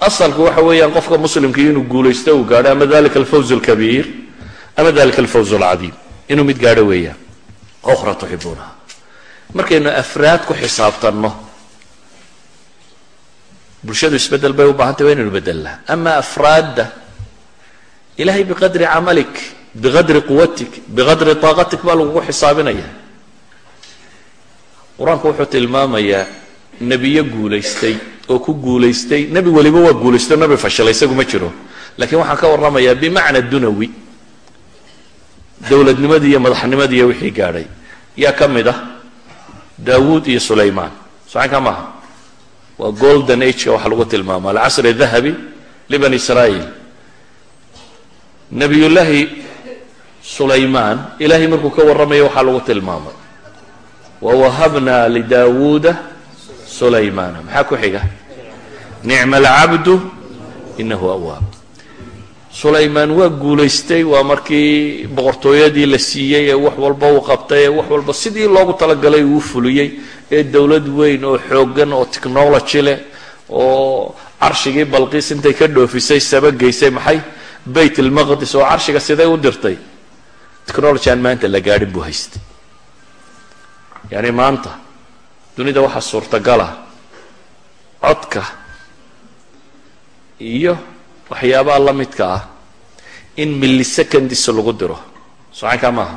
Asalku waxa weeyaan qofka muslimkii inuu guulaysto uu gaadho ama dalika alfawz alkabiir ama dalika alfawz alcadiim inuu mid gaadho weeyaan ukhra tuxibuunaha markaynu afraad ku xisaabtanno bulshadu isbeddel bay u baahantay waa inaynu bedelnaa ama afraadda ilahay biqadri camalik biqadri quwatik biqadri taaqatik baa lagugu xisaabinaya qur'aanku wuxuu tilmaamayaa nebiyo guulaystay oo ku guulaystay nebi weliba waa guulaysto nebi fashalay isagu ma jiro lakiin waxaan ka warramayaa bimacna dunawi dowladnimadii iyo madaxnimadii iyo wixii gaadhay yaa ka mid ah daawuud iyo sulaymaan socanka maaha waa golden ageka waxaa lagu tilmaama alcasri dahabi libani israa'iil nebiyullaahi sulaymaan ilahay markuu ka warramaya waxaa lagu tilmaamay. Wawahabna lidaawuuda sulaymaana. Maxaa ku xiga? Nicma alcabdu inahu awaab sulaymaan waa guulaystay waa markii boqortooyadii la siiyey ee wax walba uu qabtay ee wax walba sidii loogu talagalay uu fuliyey ee dowlad weyn oo xooggan oo technology leh oo carshigii balqiis intay ka dhoofisay sabageysay maxay? Bayt almaqdis oo carshiga siday u dirtay technology aan maanta la gaadhin buu haystay. Yacni maanta dunida waxaa suurtagala codka iyo waxyaabaha la midka ah in millisecondis lagu diro. Socankaa maaha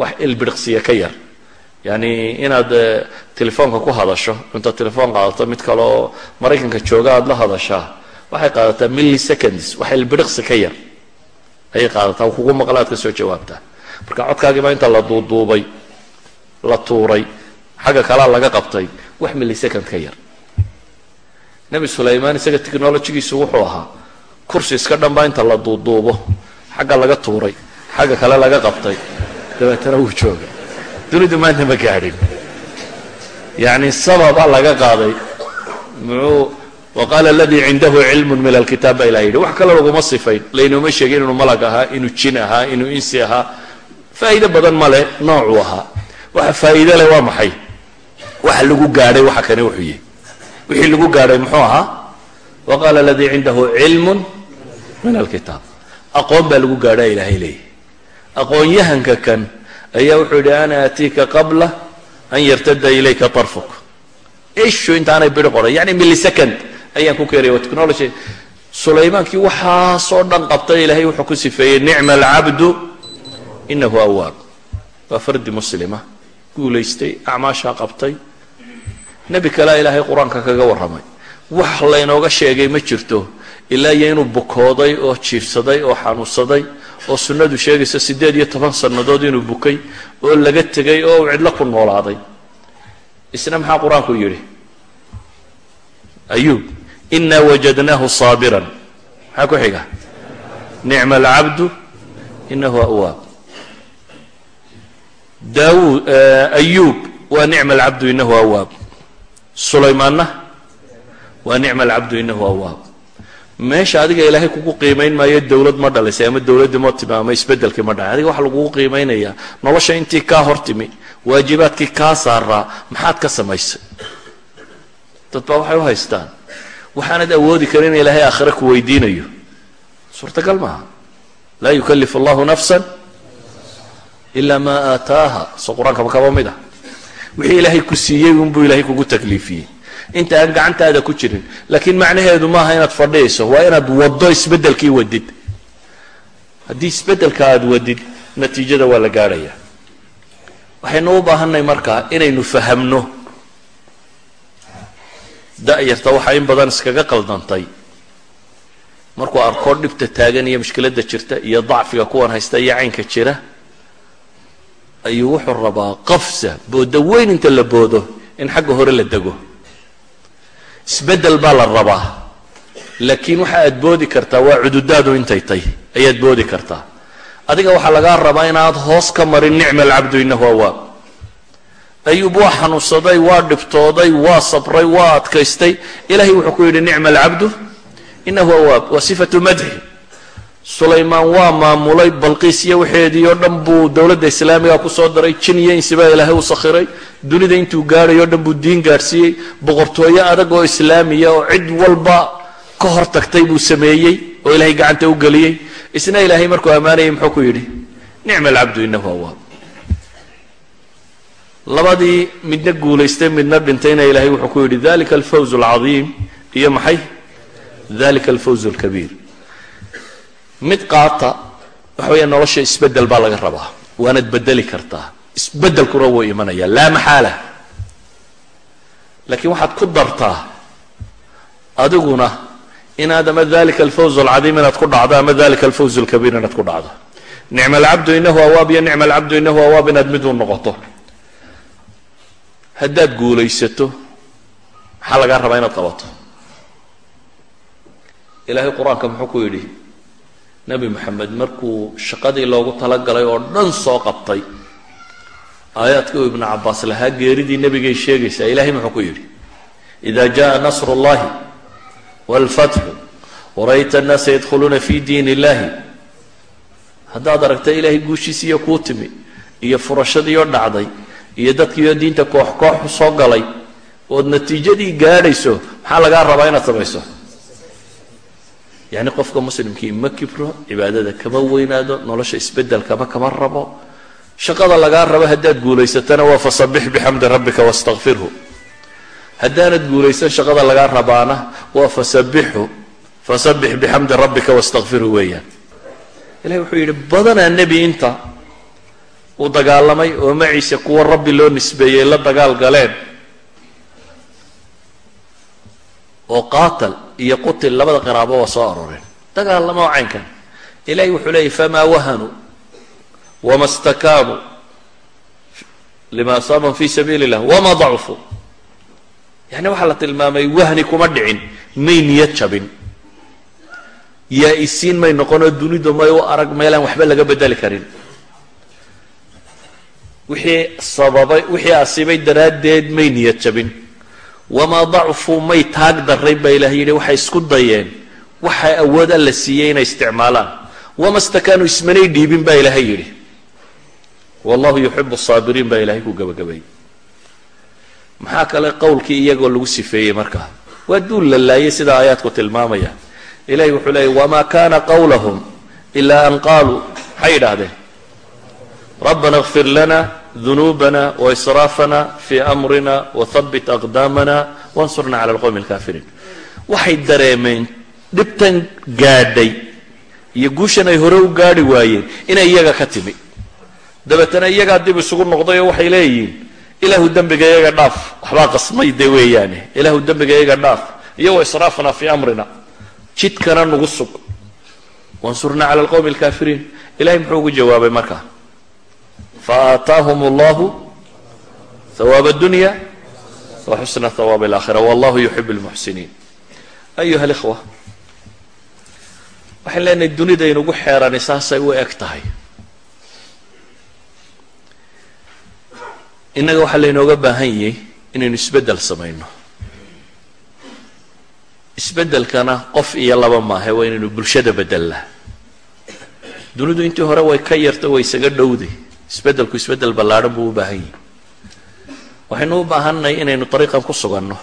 wax ilbiriqsiya ka yar. Yani inaad telefoonka ku hadasho intaad telefoon qaadato mid kale oo maraykanka jooga aada la hadashaa waxay qaadataa milliseconds wax ilbiriqsi ka yar. Ayay qaadataa kugu maqla aad ka soo jawaabtaa marka codkaagiibaa inta la duuduubay la tuuray xagga kalaa laga qabtay wax millisecond ka yar. Nebi sulaymaan isaga technologigiisu wuxuu ahaa kursi iska dhanbaa inta la duuduubo xagga laga tuuray xagga kale laga qabtay. Dabeetana wuu jooga. Dunidu maanta ma gaadhin. Yacni sababaa laga qaaday muxuu waqaala aladii cindahu cilmu min alkitaab baa ilah yidhi. Wax kale laguma sifayn. Laynooma sheegin inuu malag ahaa inuu jin ahaa inuu insi ahaa faa'iido badan male noocuu ahaa. Waxa faa'iide leh waa maxay? Waxa lagu gaadhay waxa kane wuxuu yihi wixii lagu gaadhay muxuu ahaa? Waqaala aladii cindahu cilmun min alkitaab. Aqoon baa lagu gaadhaa ilaahay leeyahy aqoon-yahanka kan ayaa wuxuu yidhi ana aatiika qabla an yartada ilayka tarfuk. Ishu intaanay biri qoran yani millisecond ayaan ku keenaya wa technology. Sulaymaankii waxaasoo dhan qabtay ilaahay wuxuu ku sifeeyey nicma alcabdu inahu awaab waa fardi muslima guulaystay acmaashaa qabtay. Nebi kalea ilaahay qur'aanka kaga warramay. Wax laynooga sheegay ma jirto. Ilaa iyo inuu bukooday oo jiifsaday oo xanuunsaday oo sunnadu sheegaysa siddeed iyo toban sannadood inuu bukay oo laga tegay oo uu cidlo ku noolaaday. Isna maxaa qur'aanku yidhi? Ayuub inaa wajadnaahu saabiran. Maxaa ku xiga? Nicma alcabdu inahu awaab daawud ayuub waa nicma alcabdu inahu awaab sulaymaanna waa nicma alcabdu inahu awaab meesha adiga ilaahay kugu qiimayn maayo dawlad ma dhalisay ama dawladdii ma timi ama isbeddelkii ma dhalay adiga waxa lagugu qiimaynayaa nolosha intii kaa hor timi waajibaadkii kaa saaraa maxaad ka samaysay? Dad baa waxay u haystaan. Waxaanad awoodi karin in ilaahay aakhire ku weydiinayo. Suurtagal maaha. Laa yukallifu allahu nafsan ilaa maa aataaha. Soo qur'aankaba kaba mid ah wixii ilaahay ku siiyey unbuu ilaahay kugu takliifiyey. Inta aan gacantaada ku jirin laakiin macnaheedu maaha inaad fadhiyayso waa inaad waddo isbeddelkii wadid haddii isbeddelka aada wadid natiijada waa la gaadhaya waxaynu u baahanay markaa inaynu fahamno. Da-yarta waxaa in badan iskaga qaldantay. Markuu arkoo dhibta taagan iyo mushkiladda jirta iyo dacfiga kuwan haysta iyo caynka jira ayuu wuxuu rabaa qafsa boodo weyn inta la boodo in xagga hore la dego. Isbeddel baa la rabaa. Laakiin waxa aad boodi kartaa waa cududaadu intay tay ayaad boodi kartaa. Adiga waxaa lagaa rabaa inaad hoos ka marin nicma alcabdu inahu awaab. Ayuub waa xanuunsaday waa dhibtooday waa sabray waa adkaystay. Ilahay wuxuu ku yidhi nicma alcabdu inahu awaab waa sifatu madxi sulaymaan waa maamulay balqiis iyo waxeedii oo dhan buu dowladda islaamiga ku soo daray jin iyo insibaa ilaahay u sakhiray dunida intuu gaadhay o dhan buu diin gaadhsiiyey boqortooyo adag oo islaamiya oo cid walba ka hor tagtay buu sameeyey oo ilaahay gacanta u geliyey. Isna ilaahay markuu ammaanayay muxuu ku yidhi nicma alcabdu inahu awaab labadii midna guulaystay midna dhintayna ilaahay wuxuu ku yidhi dalika alfawz alcadiim iyo maxay? Dalika alfawz alkabiir mid qaata waxa weeya nolosha isbeddel baa laga rabaa. Waanaad bedeli kartaa. Isbeddelkuna wuu imanaya laa maxaala. Laakiin waxaad ku dartaa adiguna inaad ama dalika alfawz alcadiim inaad ku dhacdo ama dalika alfawz alkabiir inaad ku dhacdo. Nicma alcabdu inahu awaab iyo nicma alcabdu inahu awaab inaad mid u noqoto. Haddaad guulaysato maxaa lagaa rabaa inaad qabato? Ilaahay qur'aanka muxuu ku yidhi nabi maxamed markuu shaqadii loogu talagalay oo dhan soo qabtay aayaadkii uu ibnu cabaas lahaa geeridii nebigay sheegaysaa ilahay muxuu ku yidhi ida jaa nasru اllahi walfatxu warayta annaasa yadkhuluuna fi diin illahi haddaad aragta ilaahay guushiisiiyo kuu timi iyo furashadiioo dhacday iyo dadkiioo diinta koox koox soo galay ood natiijadii gaadhayso maxaa lagaa rabaa inaad samayso? Yacni qofka muslimkii ma kibro cibaadada kama weynaado nolosha isbeddelkama kama rabo. Shaqada lagaa rabo haddaad guulaysatana waa fasabix bixamdi rabbika wastakfirhu haddaanad guulaysan shaqada lagaa rabaana waa fasabixu fasabix bixamdi rabbika wastakfirhu weeyaan. Ilahi wuxuu yidhi badanaa nebi inta uu dagaalamay oo maciise kuwa rabbi loo nisbeeyey la dagaal galeen oo qaatal iyo qutil labada qiraabo waa soo aroreen dagaalama oo caynkan. Ilahi wuxuu leeyay famaa wahanuu wama stakaanuu lima asaabahum fi sabiili illah wama dacfuu yani waxaa la tilmaamay wahni kuma dhicin may niyad jabin. Yaa-isiin may noqonoo dunidu may u arag meelaan waxba laga bedeli karin. Wixii sababay wixii asiibay daraaddeed may niyad jabin wamaa dacfuu may taag darrayn baa ilahay yidhi waxay isku dayeen waxaa awood alla siiyey inay isticmaalaan wama stakaanuu ismanay dhiibin baa ilaahay yidhi wallahu yuxibu saabiriin baa ilahay ku gabagabayay maxaa kale qowlkii iyagoo lagu sifeeyey markaa waa duul la laayay sida aayaadku tilmaamaya ilahi wuxuu leeyay wama kana qawlahum ila an qaaluu maxay yidhaahdeen rabbana اغfir lana dunuubana waisraafana fi amrina wahabit aqdaamana wansurna cala alqowmi alkafiriin waxay dareemeen dhibtan gaadhay iyo guushan ay hore u gaadhi waayeen inay iyaga ka timi dabeetana iyagaa dib isugu noqday oo waxay leeyihiin ilaahu dembiga iyaga dhaaf waxbaa qasmay de weeyaane ilaahu dembiga iyaga dhaaf iyo waisraafna fi amrina jidkana nagu sug wansurna cala alqowmi alkafiriin ilahay muxuu ugu jawaabay markaa faataahum allahu hawaab addunya wa xusna hawaab alaakhira wallahu yuxib lmuxsiniin ayuha alikhwa waxaan leenahay dunida inugu xeerani saasay u eg tahay. innaga waxaa laynooga baahan yahay inaynu isbeddel samayno. isbeddelkana qof iyo laba maahe waa inaynu bulshada bedelnaa dunidu intii hore way ka yarta way isaga dhowday isbeddelku isbeddel ballaadhan buu u baahan yahay. Waxaynu u baahannahay inaynu dariiqan ku suganno.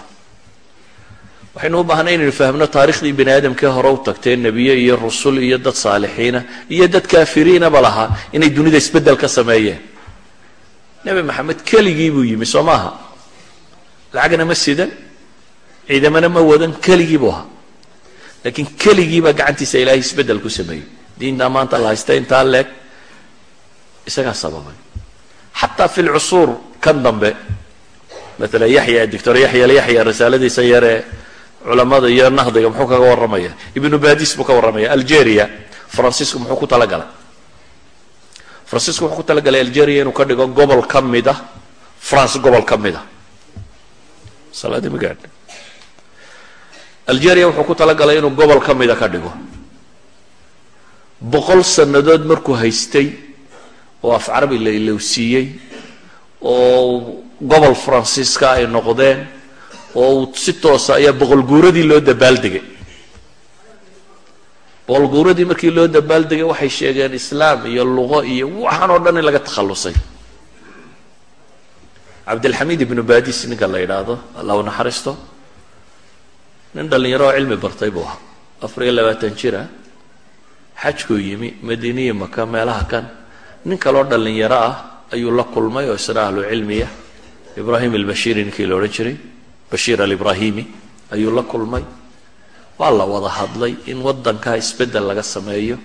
Waxaynu u baahanay inaynu fahmno taarikhdii bani aadamkii hore u tagtee nebiye iyo rusul iyo dad saalixiina iyo dad kaafiriinaba lahaa inay dunida isbeddel ka sameeyeen. Nebi maxamed keligii buu yimi soo maaha? Lacagna ma sidan ciidamana ma wadan keligii buu ahaa. Laakiin keligiibaa gacantiisa ilaahay isbeddel ku sameeyey. Diintaa maanta la haysta intaa leeg isagaa sababay. Xataa fi lcusuur kan dambe maala yaxya doctor yaxya alyaxya risaaladiisa yaree culamada iyo nahdiga muxuu kaga warramaya ibnu badis buu ka warramaya algeria francisco muxuu ku talagalay. Francisco wuxuu ku talagalay algeria inuu ka dhigo gobol ka mid ah france gobol ka mid ah. Salaadii ma gaadha algeria wuxuu ku talagalay inuu gobol ka mida ka dhigo. Boqol sannadood markuu haystay oo af carabi la ilowsiiyey oo gobol faransiiska ay noqdeen oo si toosa ayaa boqol guuradii loo dabaaldegay boqol markii loo dabaaldegay waxay sheegeen islaam iyo luqo iyo waxaan oo dhan in laga takhallusay. Cabdilxamiid ibnu badis ninka la yidhaahdo allah naxariisto nin dhallinyaro oo cilmi bartay buu ahaa. Afar iyo labaatan jira xajkuu yimi madiiniyi maka meelaha kan nin kaloo dhallinyaro ah ayuu la kulmay oo isna ahlu cilmiya ibraahim albashiiri ninkii la odhan jiray bashiir alibrahimi ayuu la kulmay. Waa la wada hadlay in waddankaa isbeddel laga sameeyo.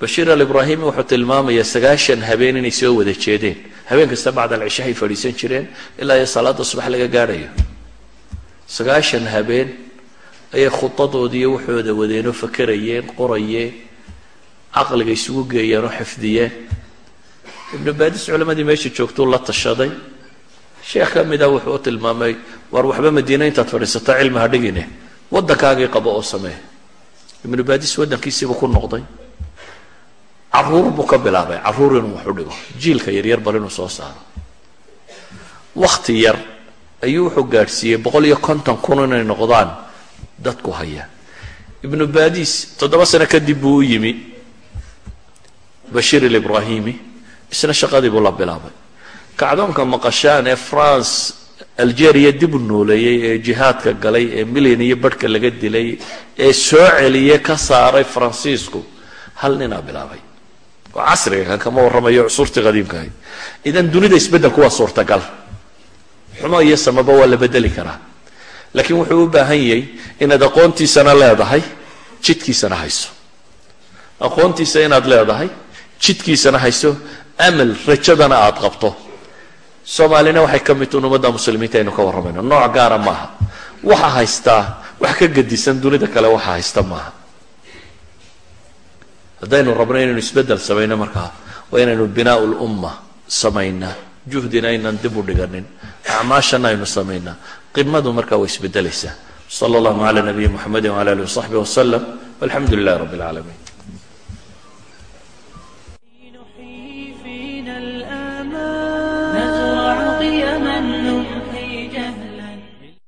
Bashiir alibrahimi wuxuu tilmaamayaa sagaashan habeen inay soo wada jeedeen. Habeen kasta bacd alcishahay fadhiisan jireen ilaa iyo salaada subax laga gaadhayo. Sagaashan habeen ayay khudadoodiiyo waxooda wadeenoo fakerayeen qorayeen caqliga isugu geeyeen oo xifdiyeen ibnu baadis culammadii meesha joogtuu la tashaday. Sheekh ka mida wuxuu u tilmaamay war waxba madiina intaad fadhiisato cilmi ha dhigine. Waddankaagii qabo oo samee. Ibnu baadis waddankiisiibuu ku noqday. Caruur buu ka bilaabay. Carruur inuu wax u dhigo. Jiilka yaryar bal inuu soo saaro. Wakti yar ayuu wuxuu gaadhsiiyey boqol iyo konton kun inay noqdaan dadku haya. Ibnu baadis toddoba sano kadib buu u yimi bashiir alibrahimi isna shaqadii buu la bilaabay. Kacdoonka maqashaan ee france algeria dib u nooleeyey ee jihaadka galay ee milyan iyo barhka laga dilay ee soo celiyey ka saaray faransiisku hal ninaa bilaabay. Oo casriga kan kama warramayo cusurtii qadiimkahayd idan dunida isbeddelku waa suurtagal. Xumo iyo samaba waa la bedeli karaa. Laakiin wuxuu u baahan yahay inaad aqoontiisana leedahay jidkiisana hayso. Aqoontiisa inaad leedahay jidkiisana hayso amal rajadana aada qabto. Soomaalina waxay ka mid tuun ummadda muslimiinta aynu ka warramayno nooc gaara maaha. Waxa haystaa wax ka gedisan dunida kale waxa haysta maaha. Haddaynu rabno inaynu isbeddel samayno markaa waa inaynu binaa lumma samaynaa juhdina aynan dib u dhiganin acmaashana aynu samaynaa qimadu markaa way isbedelaysaa sala allahu cala nabiyi muxamedi wala alihi wasaxbi wasalam walxamdu lilahi rabbi alcaalamiin